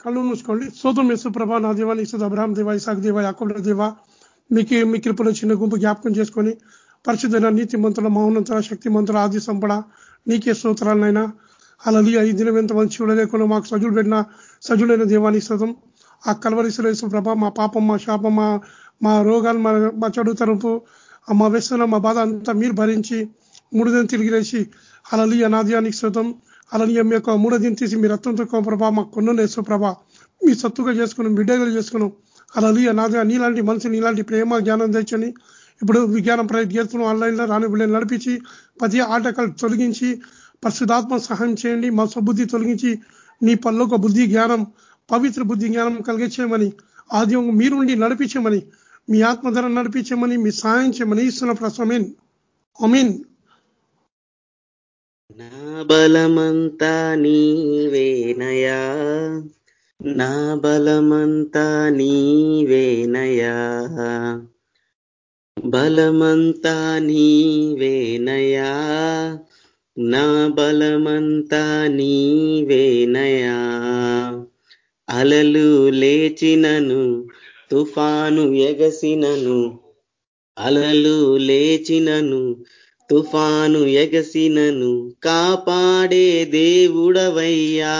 కళ్ళు మూసుకోండి. సోదం యేసు ప్రభా నా దేవా ఇసు అబ్రాహం దేవా ఇసాక్ దేవా యాకుల దేవ మీకు మీ కృపలో చిన్న గుంపు జ్ఞాపకం చేసుకొని పరిశుద్ధైన నీతి మంతుల మౌనంతర శక్తి మంతుల ఆది సంపడ నీకే స్తోత్రాలనైనా అలాది ఈ దినం ఎంత మంచి చూడలేకుండా మాకు సజులు పెట్టిన సజులైన దేవానికి సతం. ఆ కలవరిశులేసు ప్రభ మా పాపం మా శాపం మా మా రోగాలు మా మా చెడు తరపు మా వ్యసనం మా బాధ అంతా మీరు భరించి మూడుదని తిరిగిరేసి అలలి అనాదయానికి శతం అలానే మీ యొక్క మూడోదిని తీసి మీ రక్తంతో ప్రభా మాకు కొన్న వేసు ప్రభా. మీ సత్తుగా చేసుకున్నాం బిడ్డగా చేసుకున్నాం అలలి అనాద నీలాంటి మనిషి నీలాంటి ప్రేమ జ్ఞానం తెచ్చని ఇప్పుడు విజ్ఞానం ప్రయత్నం ఆన్లైన్లో రాని బిడ్డలు నడిపించి ప్రతి ఆటకాలు తొలగించి పరిశుధాత్మ సహాయం చేయండి మా సబుద్ధి తొలగించి నీ పనులకు బుద్ధి జ్ఞానం పవిత్ర బుద్ధి జ్ఞానం కలిగించేయమని ఆద్యం మీరుండి నడిపించమని మీ ఆత్మధర నడిపించమని మీ సహాయం చేయమని ఇస్తున్న ప్రసమీన్ అమీన్ నా బలమంతా నీవేనయా? నా బలమంతా నీవేనయా? బలమంతా నీవేనయా? నా బలమంతా నీవేనయా? అలలు లేచినను తుఫాను ఎగసినను అలలు లేచినను తుఫాను ఎగసినను కాపాడే దేవుడవయ్యా.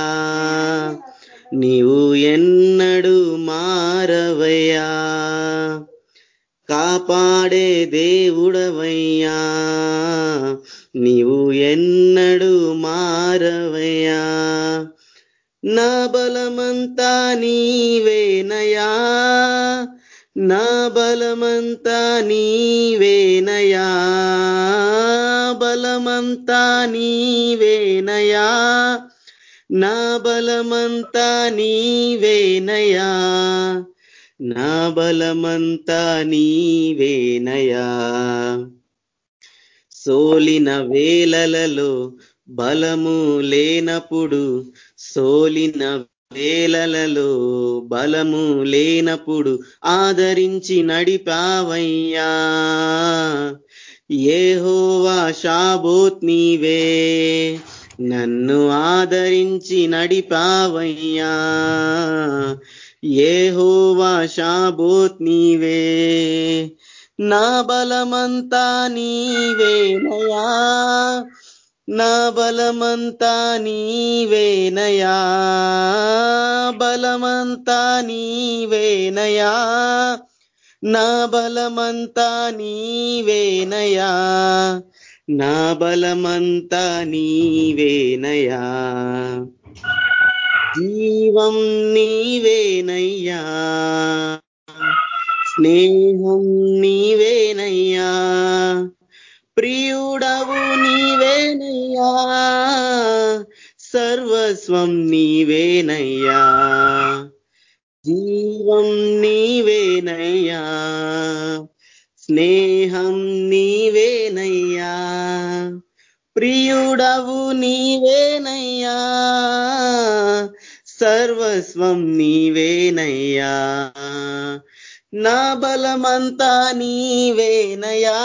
నీవు ఎన్నడు మారవయ్యా. కాపాడే దేవుడవయ్యా. నీవు ఎన్నడు మారవయ్యా. నా బలమంతా నీవేనయా నా బలమంతా నీవేనయా? బలమంతా నీవేనయా? నా బలమంతా నీవేనయా? నా బలమంతా నీవేనయా? సోలిన వేలలలో బలము లేనప్పుడు సోలిన వేలలలో బలము లేనప్పుడు ఆదరించి నడిపావయ్యా. ఏహోవా షాబోత్ నీవే నన్ను ఆదరించి నడిపావయ్యా. ఏహోవా షాబోత్ నీవే నా బలమంతా నీవేనయా నా బలమంతా నీవేనయా బలమంతా నీవేనయా నా బలమంతా నీవేనయా నా బలమంతా నీవేనయా జీవం నీవేనయ్యా స్నేహం నీవేనయ్యా ప్రియుడవు నీవేనయ్యా. సర్వస్వం నీవేనయ్యా. జీవం నీవేనయ్యా. స్నేహం నీవేనయ్యా. ప్రియుడవు నీవేనయ్యా. సర్వస్వం నీవేనయ్యా. నా బలమంతా నీవేనయా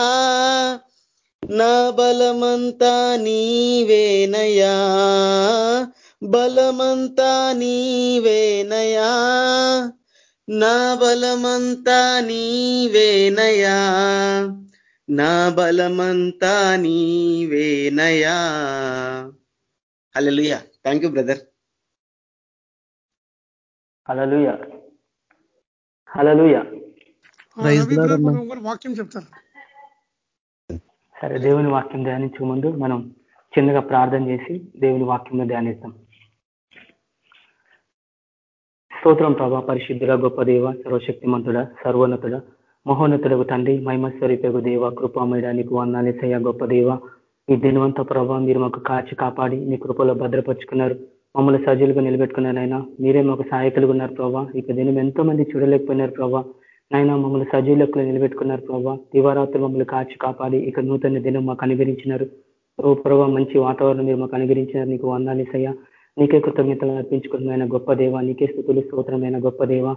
నా బలమంతా నీవేనయా? బలమంతా నీవేనయా? నా బలమంతా నీవేనయా? నా బలమంతా నీవేనయా? Hallelujah thank you brother hallelujah hallelujah వాక్యం చెప్తారు. సరే దేవుని వాక్యం ధ్యానించే ముందు మనం చిన్నగా ప్రార్థన చేసి దేవుని వాక్యంలో ధ్యానిస్తాం స్తోత్రం ప్రభా పరిశుద్ధుడ గొప్ప దేవ సర్వశక్తిమంతుడ సర్వోన్నతుడ మహోన్నతుడకు తండ్రి మహిమస్వరూపకు దేవ కృపామయడానికి వందాలేసయ్య గొప్ప దేవ. ఈ దినవంత ప్రభావ మీరు మాకు కాచి కాపాడి మీ కృపలో భద్రపరుచుకున్నారు. మమ్మల్ని సజీలుగా నిలబెట్టుకున్నారైనా మీరే మాకు సహాయకులుగా ఉన్నారు ప్రభా. ఇక దినం ఎంతో మంది చూడలేకపోయినారు ప్రభా. నాయన మమ్మల్ని సజీలకు నిలబెట్టుకున్నారు ప్రభావ దివారాత్రులు మమ్మల్ని కాచి కాపాడి ఇక నూతన దినం మాకు అనుగరించినారు ఓ ప్రభావ మంచి వాతావరణం మీరు మాకు అనుగరించినారు నీకు వందాలేసయ్యా నీకే కృతజ్ఞతలు అర్పించుకున్నమైన గొప్ప దేవ. నీకే స్థుతులు స్తోత్రమైన గొప్ప దేవ.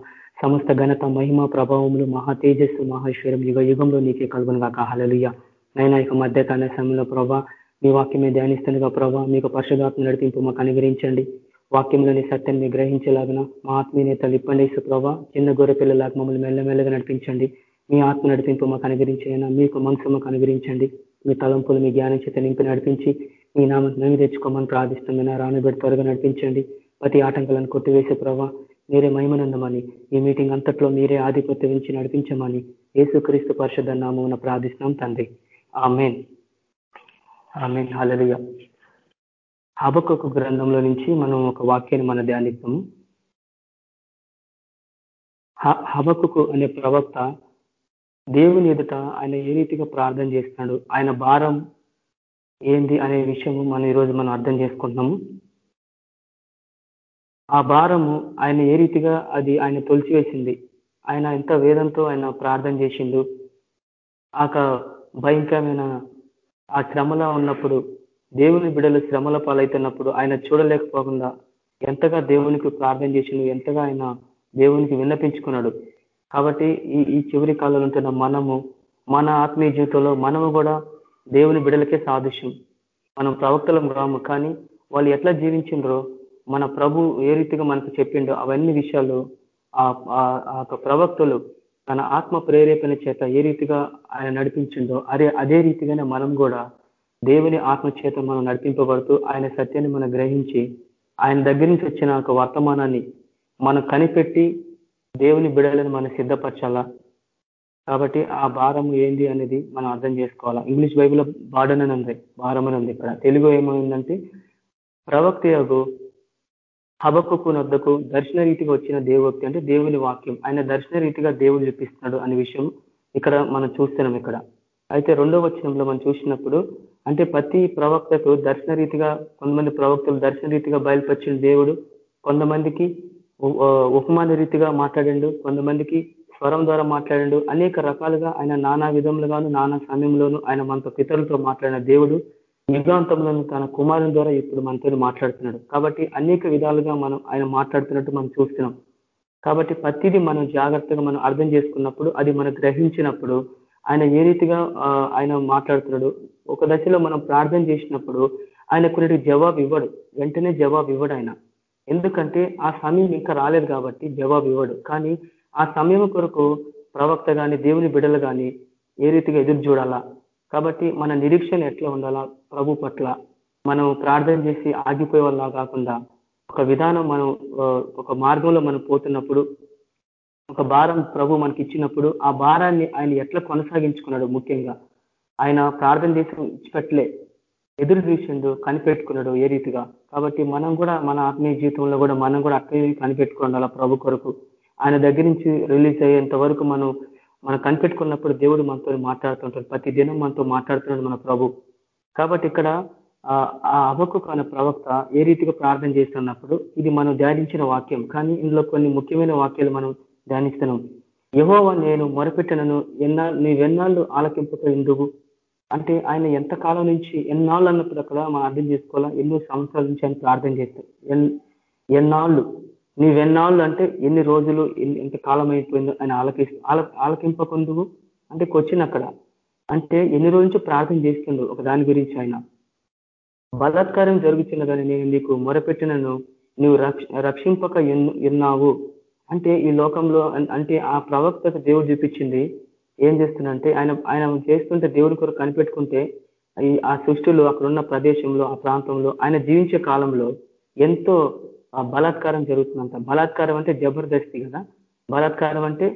సమస్త ఘనత మహిమ ప్రభావములు మహా తేజస్సు మహేశ్వరం యుగ యుగంలో నీకే కలుగునుగా కాహలలుయ్య నైనా ఇక మధ్యకాల సమయంలో ప్రభా మీ వాక్యమే ధ్యానిస్తుండగా ప్రభా మీకు పరిశుధాత్మ నడిపింపు మాకు అనుగ్రహించండి. వాక్యంలోని సత్యాన్ని గ్రహించేలాగిన మా ఆత్మీయతలు ఇప్పండి ప్రభా చిన్న గొర్రె పిల్లలాగా మమ్మల్ని మెల్లమెల్లగా నడిపించండి. మీ ఆత్మ నడిపింపు మాకు అనుగ్రహించైనా? మీకు మనసు మాకు అనుగ్రహించండి. మీ తలంపులు మీ జ్ఞానం చేత నింపి నడిపించి మీ నామం మేము తెచ్చుకోమని ప్రార్థిస్తున్నాం రానుబెట్టి త్వరగా నడిపించండి. ప్రతి ఆటంకాలను కొట్టివేసే ప్రభా మీరే మహిమనందమని ఈ మీటింగ్ అంతట్లో మీరే ఆధిపత్యం నుంచి నడిపించమని యేసుక్రీస్తు పరిషత్ నామం ప్రార్థిస్తున్నాం తండ్రి. ఆమెన్. ఆమెన్. హలలియ హబకొక గ్రంథంలో నుంచి మనం ఒక వాక్యాన్ని మన ధ్యానిస్తాము హబకుకు అనే ప్రవక్త దేవుని ఎదుట ఆయన ఏ రీతిగా ప్రార్థన చేస్తున్నాడు ఆయన భారం ఏంది అనే విషయము మనం ఈరోజు మనం అర్థం చేసుకుంటున్నాము. ఆ భారము ఆయన ఏ రీతిగా అది ఆయన తొలిచివేసింది ఆయన ఎంత వేదంతో ఆయన ప్రార్థన చేసిండు ఆ భయంకరమైన ఆ శ్రమలో ఉన్నప్పుడు దేవుని బిడలు శ్రమల పాలైతున్నప్పుడు ఆయన చూడలేకపోకుండా ఎంతగా దేవునికి ప్రార్థన చేసిండు ఎంతగా ఆయన దేవునికి విన్నపించుకున్నాడు. కాబట్టి ఈ ఈ చివరి కాలంలో ఉంటున్న మనము మన ఆత్మీయ జీవితంలో మనము కూడా దేవుని బిడలకే సాదృశ్యం. మనం ప్రవక్తలం రాము కానీ వాళ్ళు ఎట్లా జీవించిండ్రో మన ప్రభు ఏ రీతిగా మనకు చెప్పిండో అవన్నీ విషయాలు ఆ ప్రవక్తలు తన ఆత్మ ప్రేరేపణ చేత ఏ రీతిగా ఆయన నడిపించిండో అదే అదే రీతిగానే మనం కూడా దేవుని ఆత్మ చేత మనం నడిపింపబడుతూ ఆయన సత్యాన్ని మనం గ్రహించి ఆయన దగ్గర నుంచి వచ్చిన ఒక వర్తమానాన్ని మనం కనిపెట్టి దేవుని బిడలను మనం సిద్ధపరచాలా? కాబట్టి ఆ భారం ఏంది అనేది మనం అర్థం చేసుకోవాలా? ఇంగ్లీష్ బైబిల్లో బాడన్ అని ఉంది భారం అని ఉంది ఇక్కడ. తెలుగు ఏమైందంటే ప్రవక్త యొగు హబక్కు నొద్దకు దర్శన రీతిగా వచ్చిన దేవోక్తి అంటే దేవుని వాక్యం. ఆయన దర్శన రీతిగా దేవుడు చూపిస్తున్నాడు అనే విషయం ఇక్కడ మనం చూస్తున్నాం ఇక్కడ. అయితే రెండో వచనంలో మనం చూసినప్పుడు అంటే ప్రతి ప్రవక్తకు దర్శన రీతిగా కొంతమంది ప్రవక్తలు దర్శన రీతిగా బయలుపరిచిన దేవుడు కొంతమందికి ఉపమాన రీతిగా మాట్లాడండు కొంతమందికి స్వరం ద్వారా మాట్లాడండు అనేక రకాలుగా ఆయన నానా విధములుగాను నానా సమయంలోనూ ఆయన మనతో పితరులతో మాట్లాడిన దేవుడు యుగాంతంలోను తన కుమారుని ద్వారా ఇప్పుడు మనతో మాట్లాడుతున్నాడు. కాబట్టి అనేక విధాలుగా మనం ఆయన మాట్లాడుతున్నట్టు మనం చూస్తున్నాం. కాబట్టి ప్రతిదీ మనం జాగ్రత్తగా మనం అర్థం చేసుకున్నప్పుడు అది మనం గ్రహించినప్పుడు ఆయన ఏ రీతిగా ఆయన మాట్లాడుతున్నాడు? ఒక దశలో మనం ప్రార్థన చేసినప్పుడు ఆయన కొన్నిటికి జవాబు ఇవ్వడు. వెంటనే జవాబు ఇవ్వడు ఆయన. ఎందుకంటే ఆ సమయం ఇంకా రాలేదు కాబట్టి జవాబు ఇవ్వడు. కానీ ఆ సమయం కొరకు ప్రవక్త కానీ దేవుని బిడలు కానీ ఏ రీతిగా ఎదురు చూడాలా? కాబట్టి మన నిరీక్షణ ఎట్లా ఉండాలా? ప్రభు పట్ల మనం ప్రార్థన చేసి ఆగిపోయేవాళ్ళ కాకుండా ఒక విధానం మనం ఒక మార్గంలో మనం పోతున్నప్పుడు ఒక భారం ప్రభు మనకి ఇచ్చినప్పుడు ఆ భారాన్ని ఆయన ఎట్లా కొనసాగించుకున్నాడు ముఖ్యంగా? ఆయన ప్రార్థన చేసి ఇచ్చిపెట్టలే ఎదురు చూసిండు కనిపెట్టుకున్నాడు ఏ రీతిగా? కాబట్టి మనం కూడా మన ఆత్మీయ జీవితంలో కూడా మనం కూడా అట్లే కనిపెట్టుకోండి ప్రభు కొరకు? ఆయన దగ్గర నుంచి రిలీజ్ అయ్యేంత వరకు మనం మనం కనిపెట్టుకున్నప్పుడు దేవుడు మనతో మాట్లాడుతుంటాడు. ప్రతి దినం మనతో మాట్లాడుతున్నాడు మన ప్రభు. కాబట్టి ఇక్కడ ఆ అవకు అనే ప్రవక్త ఏ రీతిగా ప్రార్థన చేస్తున్నప్పుడు ఇది మనం ధ్యానించిన వాక్యం. కానీ ఇందులో కొన్ని ముఖ్యమైన వాక్యాలు మనం ధ్యానిస్తున్నాం యహోవా నేను మొరపెట్టినను ఎన్నా నీవెన్నాళ్ళు ఆలకింపుతో ఎందుకు? అంటే ఆయన ఎంత కాలం నుంచి ఎన్నాళ్ళు అన్నప్పుడు అక్కడ మనం అర్థం చేసుకోవాలా? ఎన్నో సంవత్సరాల నుంచి ఆయన ప్రార్థన చేస్తాడు ఎన్నాళ్ళు? నీవెన్నాళ్ళు అంటే ఎన్ని రోజులు ఎంత కాలం అయిపోయిందో ఆయన ఆలకి ఆల ఆలకింపకుందుకు? అంటే వచ్చిన అక్కడ. అంటే ఎన్ని రోజుల నుంచి ప్రార్థన చేస్తుండు ఒక దాని గురించి ఆయన? బలాత్కారం జరుగుతున్నదని నేను నీకు మొరపెట్టినను నువ్వు రక్ష రక్షింపక ఎన్నావు? అంటే ఈ లోకంలో అంటే ఆ ప్రవక్తకు దేవుడు చూపించింది ఏం చేస్తుందంటే ఆయన ఆయన చేస్తుంటే దేవుడి కొరకు కనిపెట్టుకుంటే ఈ ఆ సృష్టిలో అక్కడున్న ప్రదేశంలో ఆ ప్రాంతంలో ఆయన జీవించే కాలంలో ఎంతో బలాత్కారం జరుగుతుందంట. బలాత్కారం అంటే జబర్దస్తి కదా? బలాత్కారం అంటే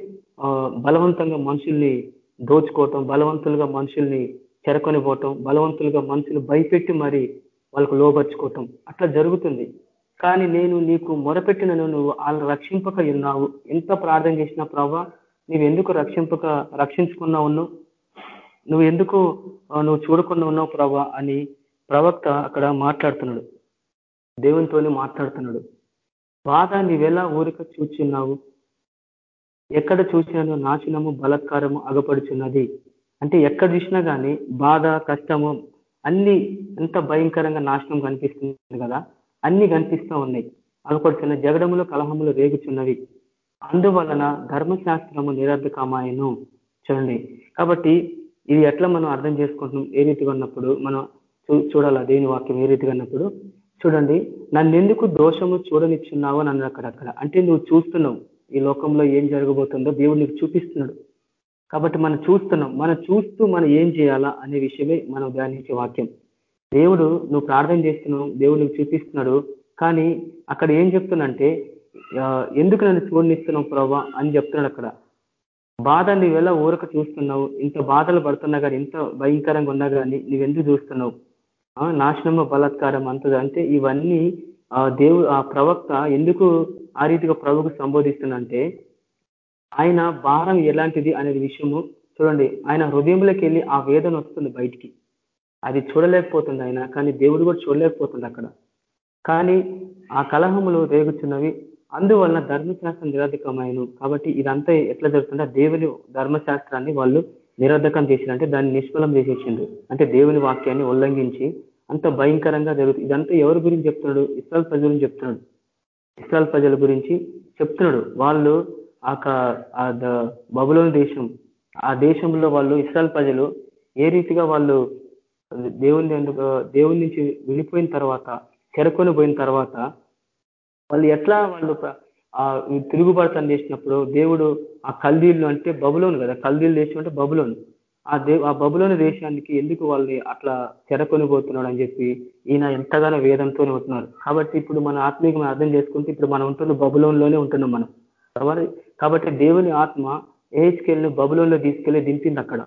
బలవంతంగా మనుషుల్ని దోచుకోవటం బలవంతులుగా మనుషుల్ని చెరకొని పోవటం బలవంతులుగా మనుషులు భయపెట్టి మరి వాళ్ళకు లోపరుచుకోవటం అట్లా జరుగుతుంది. కానీ నేను నీకు మొరపెట్టినను నువ్వు వాళ్ళు రక్షింపక ఉన్నావు. ఎంత ప్రార్థన చేసినా ప్రభా నువ్వు ఎందుకు రక్షింపక రక్షించుకున్నావు ఉన్నావు? నువ్వు ఎందుకు నువ్వు చూడకుండా ఉన్నావు ప్రభా అని ప్రవక్త అక్కడ మాట్లాడుతున్నాడు. దేవునితోనే మాట్లాడుతున్నాడు. బాధ నీవెలా ఊరిక చూచున్నావు? ఎక్కడ చూసినానో నాశనము బలత్కారము అగపడుచున్నది? అంటే ఎక్కడ చూసినా కానీ బాధ కష్టము అన్ని ఎంత భయంకరంగా నాశనం కనిపిస్తుంది కదా? అన్ని కనిపిస్తూ ఉన్నాయి. అగపడుచున్న జగడములు కలహములు రేగుచున్నవి. అందువలన ధర్మశాస్త్రము నిరర్ధకమాయను. చూడండి. కాబట్టి ఇది ఎట్లా మనం అర్థం చేసుకుంటున్నాం? ఏ రీతిగా ఉన్నప్పుడు మనం చూడాలా? దేని వాక్యం ఏ రీతిగా ఉన్నప్పుడు? చూడండి. నన్ను ఎందుకు దోషము చూడనిచ్చున్నావు అని అన్నాడు అక్కడక్కడ. అంటే నువ్వు చూస్తున్నావు. ఈ లోకంలో ఏం జరగబోతుందో దేవుడు నీకు చూపిస్తున్నాడు. కాబట్టి మనం చూస్తున్నాం. మనం చూస్తూ మనం ఏం చేయాలా అనే విషయమే మనం ధ్యానించే వాక్యం. దేవుడు నువ్వు ప్రార్థన చేస్తున్నావు దేవుడు నువ్వు చూపిస్తున్నాడు. కానీ అక్కడ ఏం చెప్తున్నంటే ఎందుకు నన్ను చూడనిస్తున్నావు ప్రభా అని చెప్తున్నాడు అక్కడ. బాధ నీవెలా ఊరక చూస్తున్నావు? ఇంత బాధలు పడుతున్నా కానీ ఇంత భయంకరంగా ఉన్నా కానీ నువ్వెందుకు చూస్తున్నావు? నాశనము బలాత్కారం అంతది అంటే ఇవన్నీ ఆ దేవు ఆ ప్రవక్త ఎందుకు ఆ రీతిగా ప్రభుకు సంబోధిస్తున్నంటే ఆయన భారం ఎలాంటిది అనేది విషయము చూడండి. ఆయన హృదయంలోకి వెళ్ళి ఆ వేదన వస్తుంది బయటికి. అది చూడలేకపోతుంది ఆయన కానీ దేవుడు కూడా చూడలేకపోతుంది అక్కడ. కానీ ఆ కలహములు రేగుచున్నవి అందువలన ధర్మశాస్త్రం నిరర్ధకమైన కాబట్టి ఇదంతా ఎట్లా జరుగుతుంటే దేవుని ధర్మశాస్త్రాన్ని వాళ్ళు నిరర్ధకం చేసినంటే దాన్ని నిష్ఫలం చేసేసిండు అంటే దేవుని వాక్యాన్ని ఉల్లంఘించి అంత భయంకరంగా జరుగుతుంది ఇదంతా ఎవరి గురించి చెప్తున్నాడు? ఇస్రాల్ ప్రజల గురించి చెప్తున్నాడు. ఇస్రాల్ ప్రజల గురించి చెప్తున్నాడు. వాళ్ళు ఆ బబులోని దేశం ఆ దేశంలో వాళ్ళు ఇస్రాల్ ప్రజలు ఏ రీతిగా వాళ్ళు దేవుని దేవుని నుంచి విడిపోయిన తర్వాత చెరకొని పోయిన తర్వాత వాళ్ళు ఎట్లా వాళ్ళు ఆ తిరుగుబాటుతనం చేసినప్పుడు దేవుడు ఆ కల్దీళ్ళు అంటే బబులోను కదా కల్దీలు దేశం అంటే బబులోను. ఆ దే ఆ బబులోని దేశానికి ఎందుకు వాళ్ళని అట్లా చెరకొని పోతున్నాడు అని చెప్పి ఈయన ఎంతగానో వేదంతో ఉంటున్నారు కాబట్టి ఇప్పుడు మన ఆత్మీయ అర్థం చేసుకుంటే ఇప్పుడు మనం ఉంటున్న బబులోన్లోనే ఉంటున్నాం మనం. కాబట్టి దేవుని ఆత్మ ఏహెచ్కెళ్ళి బబులోన్లో తీసుకెళ్ళి దింపింది అక్కడ.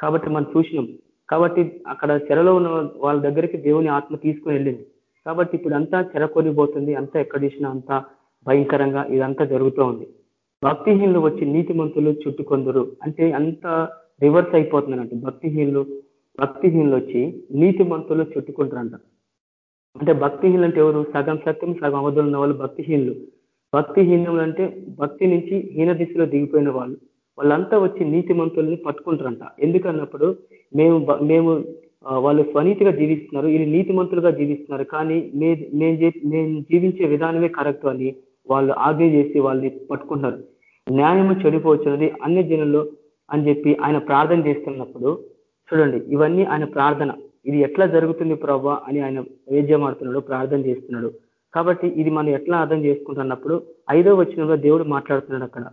కాబట్టి మనం చూసినాం కాబట్టి అక్కడ చెరలో ఉన్న వాళ్ళ దగ్గరికి దేవుని ఆత్మ తీసుకుని వెళ్ళింది. కాబట్టి ఇప్పుడు అంతా చెరకొనిపోతుంది అంతా ఎక్కడ చూసినా అంతా భయంకరంగా ఇదంతా జరుగుతూ ఉంది. భక్తిహీనులు వచ్చి నీతిమంతులు చుట్టుకొందరు. అంటే అంత రివర్స్ అయిపోతున్నారంట భక్తిహీనులు భక్తిహీనులు వచ్చి నీతిమంతులు చుట్టుకుంటారంట. అంటే భక్తిహీనులు అంటే ఎవరు? సగం సత్యం సగం అవధులు ఉన్న వాళ్ళు భక్తిహీనులు. భక్తిహీనులు అంటే భక్తి నుంచి హీన దిశలో దిగిపోయిన వాళ్ళు. వాళ్ళంతా వచ్చి నీతిమంతుల్ని పట్టుకుంటారంట. ఎందుకన్నప్పుడు మేము మేము వాళ్ళు స్వనీతిగా జీవిస్తున్నారు వీళ్ళు నీతిమంతులుగా జీవిస్తున్నారు కానీ మేము మేము జీవించే విధానమే కరెక్ట్ అని వాళ్ళు ఆజ్ఞ చేసి వాళ్ళని పట్టుకుంటున్నారు. న్యాయము చెడిపోతున్నది అన్ని జనుల్లో అని చెప్పి ఆయన ప్రార్థన చేస్తున్నప్పుడు చూడండి ఇవన్నీ ఆయన ప్రార్థన. ఇది ఎట్లా జరుగుతుంది ప్రభా అని ఆయన వేద్యమాడుతున్నాడు ప్రార్థన చేస్తున్నాడు. కాబట్టి ఇది మనం ఎట్లా అర్థం చేసుకుంటున్నప్పుడు ఐదో వచనంలో దేవుడు మాట్లాడుతున్నాడు అక్కడ.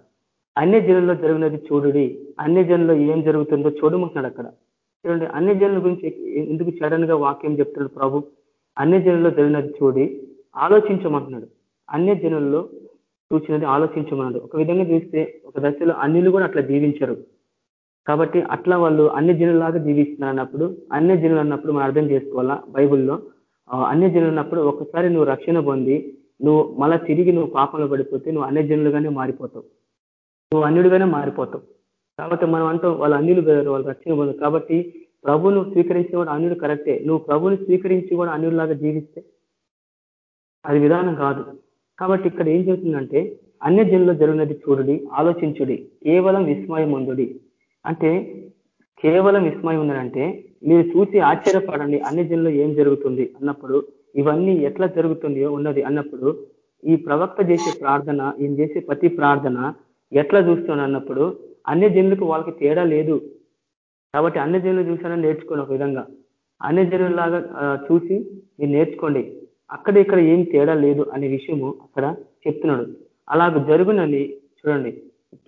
అన్ని జనుల్లో జరిగినది చూడుడి అన్ని జనుల్లో ఏం జరుగుతుందో చూడమంటున్నాడు అక్కడ. చూడండి అన్ని జనుల గురించి ఎందుకు సడన్గా వాక్యం చెప్తున్నాడు ప్రభు? అన్ని జనుల్లో జరిగినది చూడి ఆలోచించమంటున్నాడు. అన్ని జనుల్లో చూసినది ఆలోచించమన్నాడు. ఒక విధంగా చూస్తే ఒక దశలో అన్నిలు కూడా అట్లా జీవించరు. కాబట్టి అట్లా వాళ్ళు అన్ని జనులాగా జీవిస్తున్నారు అన్నప్పుడు అన్ని జనులు అన్నప్పుడు మనం అర్థం చేసుకోవాలా? బైబుల్లో అన్ని జనులు అన్నప్పుడు ఒకసారి నువ్వు రక్షణ పొంది నువ్వు మళ్ళా తిరిగి నువ్వు పాపంలో పడిపోతే నువ్వు అన్ని జనులుగానే మారిపోతావు. నువ్వు అన్యుడిగానే మారిపోతావు. కాబట్టి మనం అంటాం వాళ్ళు అన్యులు వేరు వాళ్ళు రక్షణ పొందరు. కాబట్టి ప్రభును స్వీకరించి కూడా అన్యుడు కరెక్టే. నువ్వు ప్రభుని స్వీకరించి కూడా అన్యుడిలాగా జీవిస్తే అది విధానం కాదు. కాబట్టి ఇక్కడ ఏం చెబుతుందంటే అన్య జనులు జరిగినది చూడుడి ఆలోచించుడి కేవలం విస్మయం ఉందుడి అంటే కేవలం విస్మయం ఉందంటే మీరు చూసి ఆశ్చర్యపడండి అన్ని జనులు ఏం జరుగుతుంది అన్నప్పుడు ఇవన్నీ ఎట్లా జరుగుతుందో ఉన్నది అన్నప్పుడు ఈ ప్రవక్త చేసే ప్రార్థన ఈయన చేసే ప్రతి ప్రార్థన ఎట్లా చూస్తున్నాడు అన్నప్పుడు అన్య జనులకు వాళ్ళకి తేడా లేదు. కాబట్టి అన్ని జనులు చూసానని నేర్చుకోండి ఒక విధంగా. అన్ని జనుల్లాగా చూసి మీరు నేర్చుకోండి. అక్కడ ఇక్కడ ఏం తేడా లేదు అనే విషయము అక్కడ చెప్తున్నాడు. అలాగ జరుగునని చూడండి.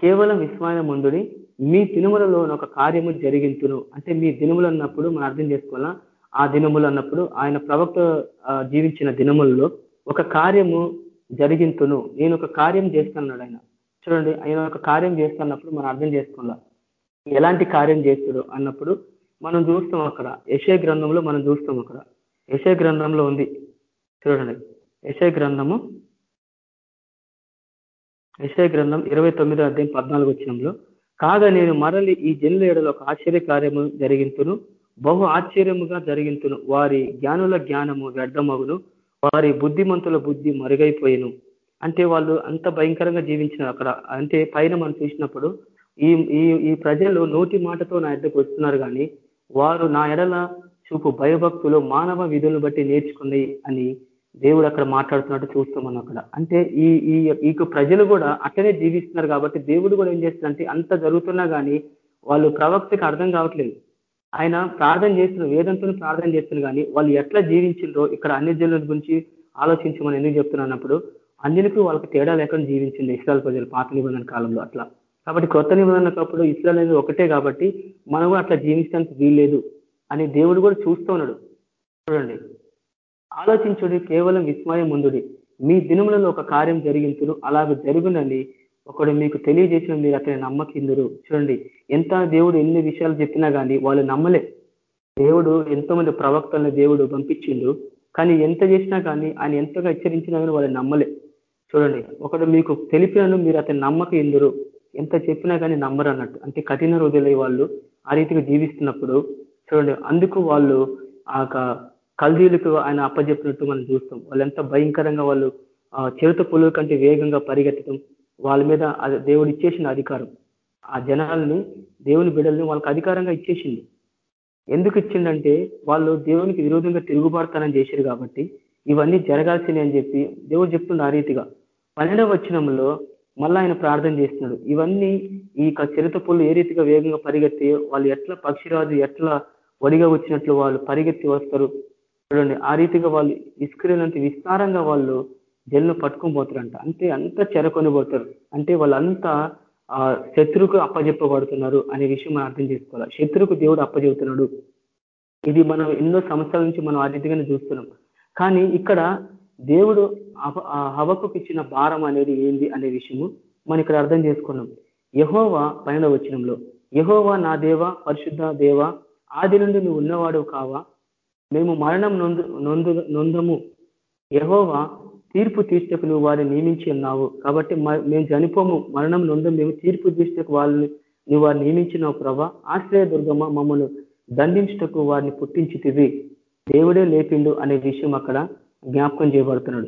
కేవలం విస్మయం ముందుని మీ దినములలో ఒక కార్యము జరిగింతును. అంటే మీ దినములు అన్నప్పుడు మనం అర్థం చేసుకోవాలా? ఆ దినములు అన్నప్పుడు ఆయన ప్రవక్త జీవించిన దినములలో ఒక కార్యము జరిగింతును. నేను ఒక కార్యం చేస్తున్నాడు ఆయన. చూడండి ఆయన ఒక కార్యం చేస్తున్నప్పుడు మనం అర్థం చేసుకోవాలా? ఎలాంటి కార్యం చేస్తాడు అన్నప్పుడు మనం చూస్తాం అక్కడ. యశయ గ్రంథంలో మనం చూస్తాం అక్కడ. యశయ గ్రంథంలో ఉంది. చూడండి. యశయ గ్రంథము యశయ గ్రంథం ఇరవై తొమ్మిదో అధ్యాయం పద్నాలుగు వచ్చినంలో కాగా నేను మరలి ఈ జనుల ఏడలో ఒక ఆశ్చర్య కార్యము జరిగింతును బహు ఆశ్చర్యముగా జరిగింతును. వారి జ్ఞానుల జ్ఞానము వ్యర్థమగును. వారి బుద్ధిమంతుల బుద్ధి మరుగైపోయిను. అంటే వాళ్ళు అంత భయంకరంగా జీవించినారు అక్కడ. అంటే పైన మనం చూసినప్పుడు ఈ ఈ ఈ ప్రజలు నోటి మాటతో నా ఎద్దకు వస్తున్నారు కానీ వారు నా ఎడల చూపు భయభక్తులు మానవ విధులను బట్టి నేర్చుకుంది అని దేవుడు అక్కడ మాట్లాడుతున్నట్టు చూస్తాం మనం అక్కడ. అంటే ఈ ఈ ప్రజలు కూడా అట్లనే జీవిస్తున్నారు కాబట్టి దేవుడు కూడా ఏం చేస్తున్నారంటే అంత జరుగుతున్నా కానీ వాళ్ళు ప్రవక్తకి అర్థం కావట్లేదు. ఆయన ప్రార్థన చేస్తున్న వేదంతో ప్రార్థన చేస్తున్నారు కానీ వాళ్ళు ఎట్లా జీవించిండ్రో ఇక్కడ అన్ని జనుల గురించి ఆలోచించమని ఎందుకు చెప్తున్నప్పుడు అన్నిలకు వాళ్ళకి తేడా లేకుండా జీవించింది ఇస్రాయల్ ప్రజలు పాత నిబంధన కాలంలో అట్లా. కాబట్టి కొత్త నిబంధనకప్పుడు ఇస్రాయల్ అనేది ఒకటే కాబట్టి మనం కూడా అట్లా జీవించడానికి వీల్లేదు అని దేవుడు కూడా చూస్తున్నాడు చూడండి. ఆలోచించుడి కేవలం విస్మయం ముందుడి మీ దినములలో ఒక కార్యం జరిగించును. అలాగ జరుగునని ఒకడు మీకు తెలియజేసిన మీరు అతని నమ్మకిందురు. చూడండి. ఎంత దేవుడు ఎన్ని విషయాలు చెప్పినా కానీ వాళ్ళు నమ్మలే. దేవుడు ఎంతో మంది ప్రవక్తలను దేవుడు పంపించిండు. కానీ ఎంత చేసినా కానీ ఆయన ఎంతగా హెచ్చరించినా కానీ వాళ్ళు నమ్మలే. చూడండి ఒకడు మీకు తెలిపినను మీరు అతని నమ్మక ఎందురు ఎంత చెప్పినా కానీ నమ్మరు అన్నట్టు. అంటే కఠిన రోజులై వాళ్ళు ఆ రీతిగా జీవిస్తున్నప్పుడు చూడండి అందుకు వాళ్ళు ఆ కల్దీలకు ఆయన అప్పజెప్పినట్టు మనం చూస్తాం. వాళ్ళు ఎంత భయంకరంగా వాళ్ళు చిరుత పులుల కంటే వేగంగా పరిగెత్తడం వాళ్ళ మీద దేవుడు ఇచ్చేసిన అధికారం. ఆ జనాల్ని దేవుని బిడల్ని వాళ్ళకి అధికారంగా ఇచ్చేసింది. ఎందుకు ఇచ్చిందంటే వాళ్ళు దేవునికి విరోధంగా తిరుగుబాటుతనం చేశారు కాబట్టి ఇవన్నీ జరగాల్సినవి అని చెప్పి దేవుడు చెప్తుంది ఆ రీతిగా. పన్నెండవ వచనంలో మళ్ళీ ఆయన ప్రార్థన చేస్తున్నాడు. ఇవన్నీ ఈ చిరుత పుల్లు ఏ రీతిగా వేగంగా పరిగెత్తి వాళ్ళు ఎట్లా పక్షిరాజు ఎట్లా వడిగా వచ్చినట్లు వాళ్ళు పరిగెత్తి వస్తారు చూడండి. ఆ రీతిగా వాళ్ళు ఇస్క్రీలంటే విస్తారంగా వాళ్ళు జల్లు పట్టుకొని పోతారంట. అంటే అంతా చెరకొని పోతారు. అంటే వాళ్ళంతా ఆ శత్రువుకు అప్పజెప్పబడుతున్నారు అనే విషయం మనం అర్థం చేసుకోవాలి. శత్రుకు దేవుడు అప్పజెపుతున్నాడు ఇది మనం ఎన్నో సంవత్సరాల నుంచి మనం ఆ రీతిగానే చూస్తున్నాం. కానీ ఇక్కడ దేవుడు హవకు ఇచ్చిన భారం అనేది ఏంది అనే విషయము మనం ఇక్కడ అర్థం చేసుకున్నాం. యహోవా పైన వచ్చినంలో యహోవా నా దేవ పరిశుద్ధ దేవ ఆది నుండి నువ్వు ఉన్నవాడు కావా? మేము మరణం నొందు నొందు నొందము. యహోవా తీర్పు తీర్చకు నువ్వు వారిని నియమించి ఉన్నావు. కాబట్టి మేము చనిపోము. మరణం నొందం మేము తీర్పు తీర్చకు వాళ్ళని నువ్వు వారిని నియమించినావు ప్రభా. ఆశ్రయ దుర్గమ్మ మమ్మల్ని దండించటకు వారిని పుట్టించితివి. దేవుడే లేపిండు అనే విషయం అక్కడ జ్ఞాపకం చేయబడుతున్నాడు.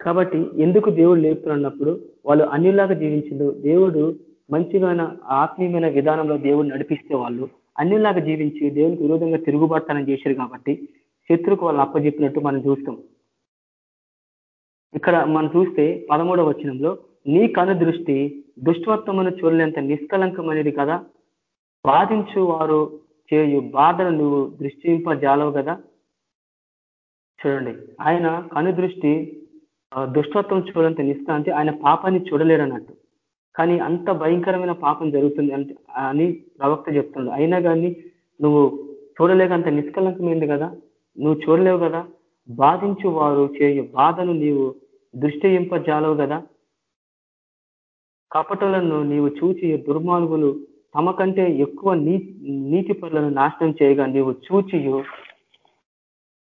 కాబట్టి ఎందుకు దేవుడు లేపుతున్నప్పుడు వాళ్ళు అన్యులాగా జీవించిండు. దేవుడు మంచిగా ఆత్మీయమైన విధానంలో దేవుడు నడిపిస్తే వాళ్ళు అన్యులాగా జీవించి దేవునికి విరోధంగా తిరుగుబాటుతనం చేశారు కాబట్టి శత్రుకు వాళ్ళు అప్పజెప్పినట్టు మనం చూస్తాం. ఇక్కడ మనం చూస్తే పదమూడవ వచనంలో నీ కను దృష్టి దుష్టత్వమును చూడలేంత నిష్కలంకమైనది కదా. బాధించు వారు చేయు బాధను నువ్వు దృష్టింపజాలవు కదా. చూడండి. ఆయన కనుదృష్టి దుష్టత్వం చూడంత నిష్క అంటే ఆయన పాపాన్ని చూడలేరన్నట్టు కానీ అంత భయంకరమైన పాపం జరుగుతుంది అంటే అని ప్రవక్త చెప్తున్నాడు అయినా కానీ నువ్వు చూడలేక అంత నిష్కలంకమైంది కదా? నువ్వు చూడలేవు కదా? బాధించు వారు చేయు బాధను నీవు దృష్టి ఇంపజాలవు కదా? కపటలను నీవు చూచి దుర్మార్గులు తమ కంటే ఎక్కువ నీ నీతి పనులను నాశనం చేయగా నీవు చూచి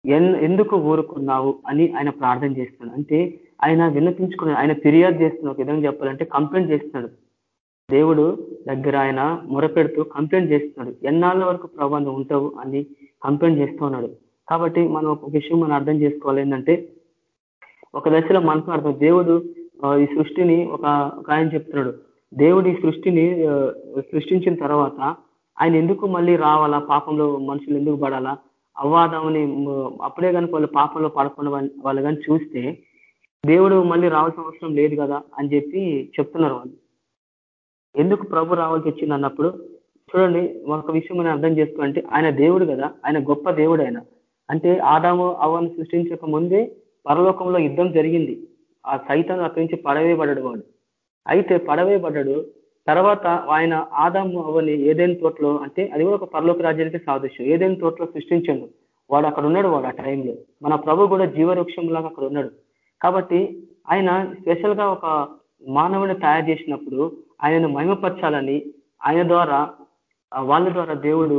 ఎందుకు ఊరుకున్నావు అని ఆయన ప్రార్థన చేస్తున్నాడు అంటే ఆయన విన్నపించుకున్నాడు ఆయన ఫిర్యాదు చేస్తున్నాడు ఒక విధంగా చెప్పాలంటే కంప్లైంట్ చేస్తున్నాడు. దేవుడు దగ్గర ఆయన మొరపెడుతూ కంప్లైంట్ చేస్తున్నాడు. ఎన్నాళ్ళ వరకు ప్రభావం ఉంటావు అని కంప్లైంట్ చేస్తున్నాడు కాబట్టి మనం ఒక విషయం మనం అర్థం చేసుకోవాలి ఏంటంటే ఒక దశలో మనకు అర్థం దేవుడు ఈ సృష్టిని ఒక ఆయన చెప్తున్నాడు. దేవుడు ఈ సృష్టిని సృష్టించిన తర్వాత ఆయన ఎందుకు మళ్ళీ రావాలా? పాపంలో మనుషులు ఎందుకు పడాలా? అవ్వాదామని అప్పుడే కనుక వాళ్ళు పాపంలో పడకుండా వాళ్ళు కానీ చూస్తే దేవుడు మళ్ళీ రావాల్సిన అవసరం లేదు కదా అని చెప్పి చెప్తున్నారు వాళ్ళు. ఎందుకు ప్రభు రావాల్సి వచ్చింది అన్నప్పుడు చూడండి ఒక విషయం మనం అర్థం చేసుకోవాలంటే ఆయన దేవుడు కదా ఆయన గొప్ప దేవుడు ఆయన. అంటే ఆదాము అవ్వను సృష్టించక ముందే పరలోకంలో యుద్ధం జరిగింది. ఆ సైతం అక్కడి నుంచి పడవేయబడ్డాడు వాడు. అయితే పడవేయబడ్డాడు తర్వాత ఆయన ఆదాము అవని ఏదైనా తోటలో అంటే అది కూడా ఒక పరలోక రాజ్యానికి సాదృశ్యం. ఏదైనా తోటలో సృష్టించాడు. వాడు అక్కడ ఉన్నాడు వాడు ఆ టైంలో మన ప్రభు కూడా జీవవృక్షం లాగా అక్కడ ఉన్నాడు. కాబట్టి ఆయన స్పెషల్గా ఒక మానవుని తయారు చేసినప్పుడు ఆయనను మహిమపరచాలని ఆయన ద్వారా వాళ్ళ ద్వారా దేవుడు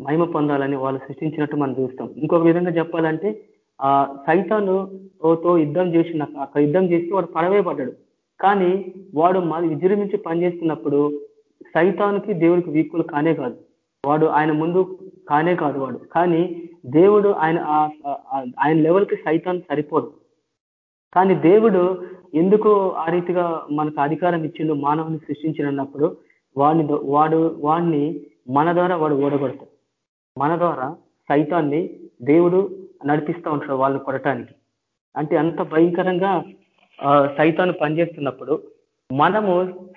మహిమ పొందాలని వాళ్ళు సృష్టించినట్టు మనం చూస్తాం. ఇంకొక విధంగా చెప్పాలంటే ఆ సైతాను తో యుద్ధం చేసిన అక్కడ యుద్ధం చేసి వాడు పడవేయబడ్డాడు. కానీ వాడు మరి విజృంభించి పనిచేస్తున్నప్పుడు సైతానికి దేవుడికి వీక్కులు కానే కాదు. వాడు ఆయన ముందు కానే కాదు వాడు. కానీ దేవుడు ఆయన ఆయన లెవెల్కి సైతాన్ సరిపోదు కానీ దేవుడు ఎందుకు ఆ రీతిగా మనకు అధికారం ఇచ్చిండు మానవుని సృష్టించినప్పుడు వాడిని వాడు వాడిని మన ద్వారా వాడు ఓడగొడతాడు. మన ద్వారా సైతాన్ని దేవుడు నడిపిస్తూ ఉంటాడు వాళ్ళని కొడటానికి అంటే అంత భయంకరంగా సైతాను పనిచేస్తున్నప్పుడు మనము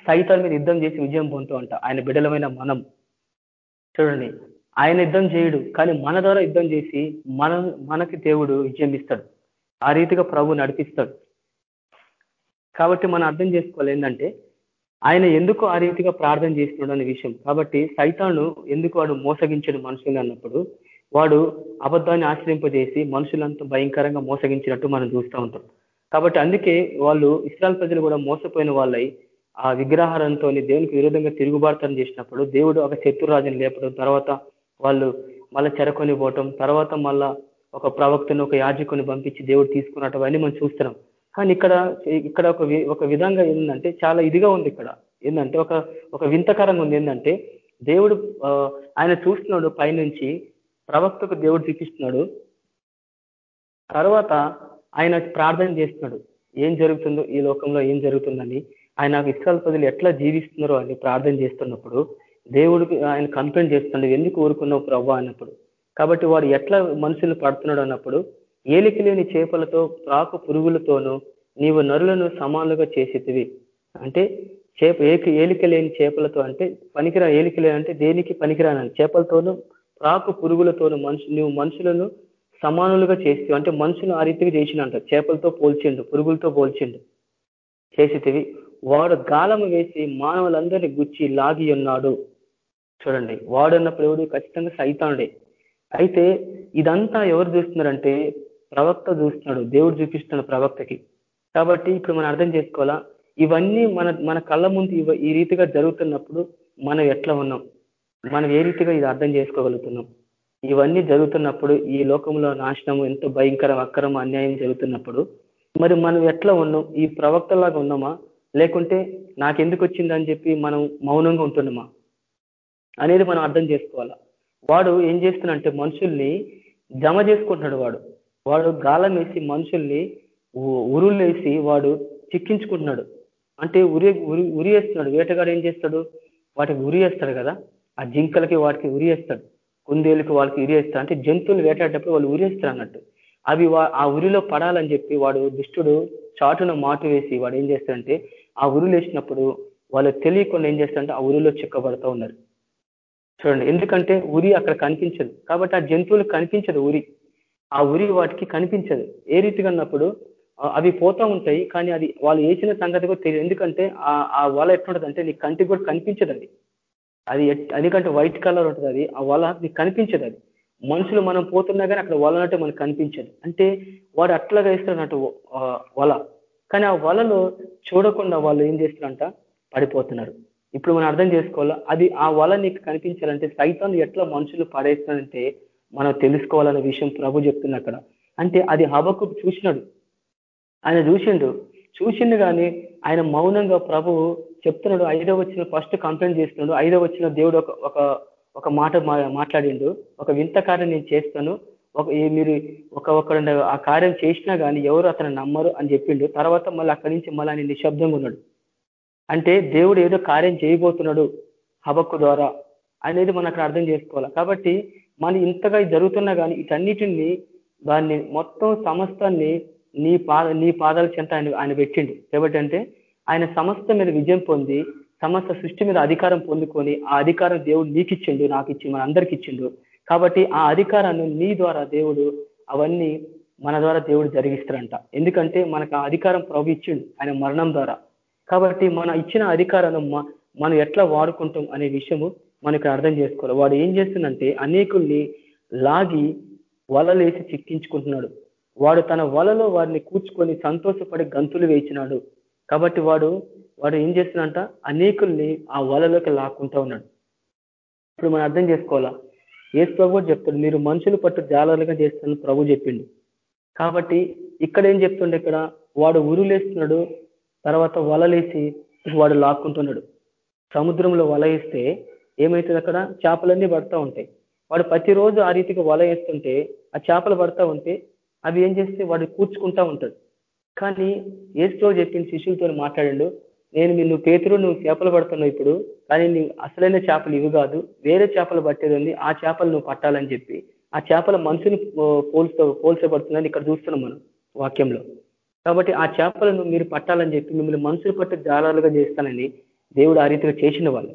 సైతాన్ మీద యుద్ధం చేసి విజయం పొందుతూ ఉంటాం. ఆయన బిడలమైన మనం. చూడండి ఆయన యుద్ధం చేయడు కానీ మన ద్వారా యుద్ధం చేసి మన మనకి దేవుడు విజయం ఇస్తాడు. ఆ రీతిగా ప్రభు నడిపిస్తాడు. కాబట్టి మనం అర్థం చేసుకోవాలి ఏంటంటే ఆయన ఎందుకు ఆ రీతిగా ప్రార్థన చేస్తున్నాడు అనే విషయం. కాబట్టి సైతాను ఎందుకు వాడు మోసగించడు మనుషులు అన్నప్పుడు వాడు అబద్ధాన్ని ఆశ్రయింపజేసి మనుషులంతా భయంకరంగా మోసగించినట్టు మనం చూస్తూ ఉంటాం. కాబట్టి అందుకే వాళ్ళు ఇస్రాయల్ ప్రజలు కూడా మోసపోయిన వాళ్ళై ఆ విగ్రహారంతో దేవునికి విరోధంగా తిరుగుబాటుతనం చేసినప్పుడు దేవుడు ఒక శత్రురాజుని లేపడం తర్వాత వాళ్ళు మళ్ళీ చెరకొని పోవటం తర్వాత మళ్ళా ఒక ప్రవక్తను ఒక యాజకుని పంపించి దేవుడు తీసుకున్నట్టు అవన్నీ మనం చూస్తున్నాం. కానీ ఇక్కడ ఇక్కడ ఒక ఒక విధంగా ఏంటంటే చాలా ఇదిగా ఉంది ఇక్కడ. ఏంటంటే ఒక ఒక వింతకరంగా ఉంది. ఏంటంటే దేవుడు ఆయన చూస్తున్నాడు పైనుంచి ప్రవక్తకు దేవుడు చూపిస్తున్నాడు. తర్వాత ఆయన ప్రార్థన చేస్తున్నాడు. ఏం జరుగుతుందో ఈ లోకంలో ఏం జరుగుతుందని ఆయన ఇస్రాల్ ప్రజలు ఎట్లా జీవిస్తున్నారో అని ప్రార్థన చేస్తున్నప్పుడు దేవుడికి ఆయన కంప్లైంట్ చేస్తున్నాడు. ఎందుకు ఊరుకున్నావు ప్రభా అన్నప్పుడు. కాబట్టి వాడు ఎట్లా మనుషులు పడుతున్నాడు అన్నప్పుడు ఏలికి లేని చేపలతో ప్రాకు పురుగులతోనూ నీవు నరులను సమానులుగా చేసేటివి. అంటే చేప ఏకి ఏలిక లేని చేపలతో అంటే పనికిరా ఏలిక లేని అంటే దేనికి పనికిరానని. చేపలతోనూ ప్రాకు పురుగులతోనూ మనుషు నువ్వు మనుషులను సమానులుగా చేస్తూ అంటే మనుషులు ఆ రీతిగా చేసినంట చేపలతో పోల్చిండు పురుగులతో పోల్చిండు. చేసేటివి వాడు గాలము వేసి మానవులందరినీ గుచ్చి లాగి ఉన్నాడు. చూడండి. వాడు అన్నప్పుడు ఎవడు? ఖచ్చితంగా సైతానుడే. అయితే ఇదంతా ఎవరు చూస్తున్నారంటే ప్రవక్త చూస్తున్నాడు. దేవుడు చూపిస్తున్నాడు ప్రవక్తకి. కాబట్టి ఇప్పుడు మనం అర్థం చేసుకోవాలా? ఇవన్నీ మన మన కళ్ళ ముందు ఈ రీతిగా జరుగుతున్నప్పుడు మనం ఎట్లా ఉన్నాం? మనం ఏ రీతిగా ఇది అర్థం చేసుకోగలుగుతున్నాం? ఇవన్నీ జరుగుతున్నప్పుడు ఈ లోకంలో నాశనం ఎంతో భయంకరం అక్రమ అన్యాయం జరుగుతున్నప్పుడు మరి మనం ఎట్లా ఉన్నాం? ఈ ప్రవక్తలాగా ఉన్నామా? లేకుంటే నాకెందుకు వచ్చిందని చెప్పి మనం మౌనంగా ఉంటున్నామా? అనేది మనం అర్థం చేసుకోవాలా. వాడు ఏం చేస్తున్నాడంటే మనుషుల్ని జమ చేసుకుంటున్నాడు వాడు. వాడు గాలం వేసి మనుషుల్ని ఉరులేసి వాడు చిక్కించుకుంటున్నాడు. అంటే ఉరి ఉరి ఉరి వేస్తున్నాడు. వేటగాడు ఏం చేస్తాడు? వాటికి ఉరి వేస్తాడు కదా? ఆ జింకలకి వాటికి ఉరి వేస్తాడు. కుందేలుకి వాళ్ళకి ఉరి అంటే జంతువులు వేటాడేటప్పుడు వాళ్ళు ఉరేస్తారు అన్నట్టు. అవి ఆ ఉరిలో పడాలని చెప్పి వాడు దుష్టుడు చాటున మాటు వేసి వాడు ఏం చేస్తాడంటే ఆ ఉరులు వేసినప్పుడు వాళ్ళు తెలియకుండా ఏం చేస్తారంటే ఆ ఉరిలో చిక్కబడుతూ ఉన్నారు. చూడండి ఎందుకంటే ఉరి అక్కడ కనిపించదు. కాబట్టి ఆ జంతువులు కనిపించదు ఉరి ఆ ఉరి వాటికి కనిపించదు. ఏ రీతిగా అన్నప్పుడు అవి పోతూ ఉంటాయి కానీ అది వాళ్ళు వేసిన సంగతి కూడా తెలియదు. ఎందుకంటే ఆ వల ఎట్లుంటుంది అంటే నీ కంటికి కూడా కనిపించదు అది అది ఎందుకంటే వైట్ కలర్ ఉంటుంది అది ఆ వల కనిపించదు అది. మనుషులు మనం పోతున్నా కానీ అక్కడ వల అంటే మనకు కనిపించదు. అంటే వాడు అట్లాగా వేస్తున్నట్టు వల. కానీ ఆ వలలో చూడకుండా వాళ్ళు ఏం చేస్తున్నారంట పడిపోతున్నారు. ఇప్పుడు మనం అర్థం చేసుకోవాలా? అది ఆ వల నీకు కనిపించాలంటే సైతాన్ని ఎట్లా మనుషులు పడేస్తానంటే మనం తెలుసుకోవాలనే విషయం ప్రభు చెప్తుంది అక్కడ. అంటే అది హబకు చూసినాడు. ఆయన చూసిండు. చూసిండు కానీ ఆయన మౌనంగా ప్రభు చెప్తున్నాడు ఐదో వచ్చిన ఫస్ట్ కంప్లైంట్ చేస్తున్నాడు. ఐదో వచ్చిన దేవుడు ఒక ఒక మాట మాట్లాడిండు. ఒక వింత కార్యం నేను చేస్తాను. ఒక మీరు ఒక ఒకడు ఆ కార్యం చేసినా కానీ ఎవరు అతను నమ్మరు అని చెప్పిండు. తర్వాత మళ్ళీ అక్కడి నుంచి మళ్ళీ ఆయన నిశ్శబ్దంగా ఉన్నాడు. అంటే దేవుడు ఏదో కార్యం చేయబోతున్నాడు హబక్కు ద్వారా అనేది మనం అక్కడ అర్థం చేసుకోవాలి? కాబట్టి మన ఇంతగా జరుగుతున్నా కానీ ఇటన్నిటిని దాన్ని మొత్తం సమస్తాన్ని నీ పాద నీ పాదాల చెంత ఆయన ఆయన పెట్టిండు. ఏమిటంటే అంటే ఆయన సమస్త మీద విజయం పొంది సమస్త సృష్టి మీద అధికారం పొందుకొని ఆ అధికారం దేవుడు నీకు ఇచ్చిండు నాకు ఇచ్చి మన అందరికి ఇచ్చిండు కాబట్టి ఆ అధికారాన్ని నీ ద్వారా దేవుడు అవన్నీ మన ద్వారా దేవుడు జరిగిస్తారంట ఎందుకంటే మనకు ఆ అధికారం ప్రభు ఇచ్చిండు ఆయన మరణం ద్వారా. కాబట్టి మన ఇచ్చిన అధికారాన్ని మనం ఎట్లా వాడుకుంటాం అనే విషయము మనకి అర్థం చేసుకోవాలి. వాడు ఏం చేస్తుందంటే అనేకుల్ని లాగి వలలేసి చిక్కించుకుంటున్నాడు. వాడు తన వలలో వారిని కూర్చుకొని సంతోషపడి గంతులు వేయించినాడు. కాబట్టి వాడు వాడు ఏం చేస్తున్నంట అనేకుల్ని ఆ వలలోకి లాక్కుంటా ఉన్నాడు. ఇప్పుడు మనం అర్థం చేసుకోవాలా? ఏసు ప్రభు చెప్తాడు మీరు మనుషులు పట్టు జాలర్లుగా చేస్తాను ప్రభు చెప్పిండు. కాబట్టి ఇక్కడ ఏం చెప్తుండే ఇక్కడ? వాడు ఉరులేస్తున్నాడు తర్వాత వలలేసి వాడు లాక్కుంటున్నాడు. సముద్రంలో వల వేస్తే ఏమవుతుంది అక్కడ? చేపలన్నీ పడతా ఉంటాయి. వాడు ప్రతిరోజు ఆ రీతికి వల వేస్తుంటే ఆ చేపలు పడతా ఉంటే అవి ఏం చేస్తే వాడు కూర్చుకుంటా ఉంటాడు. కానీ ఏసులో చెప్పిన శిష్యులతో మాట్లాడాడు నేను నిన్ను పేతురు నువ్వు చేపలు పడుతున్నావు ఇప్పుడు కానీ నీ అసలైన చేపలు ఇవి కాదు వేరే చేపలు పట్టేది ఉంది ఆ చేపలు నువ్వు పట్టాలని చెప్పి ఆ చేపల మనుషుని పోల్చ పోల్చబడుతుందని ఇక్కడ చూస్తున్నాం మనం వాక్యంలో. కాబట్టి ఆ చేపలను మీరు పట్టాలని చెప్పి మిమ్మల్ని మనుషులు పట్టు జాలాలుగా చేస్తానని దేవుడు ఆ రీతిగా చేసిన వాళ్ళు.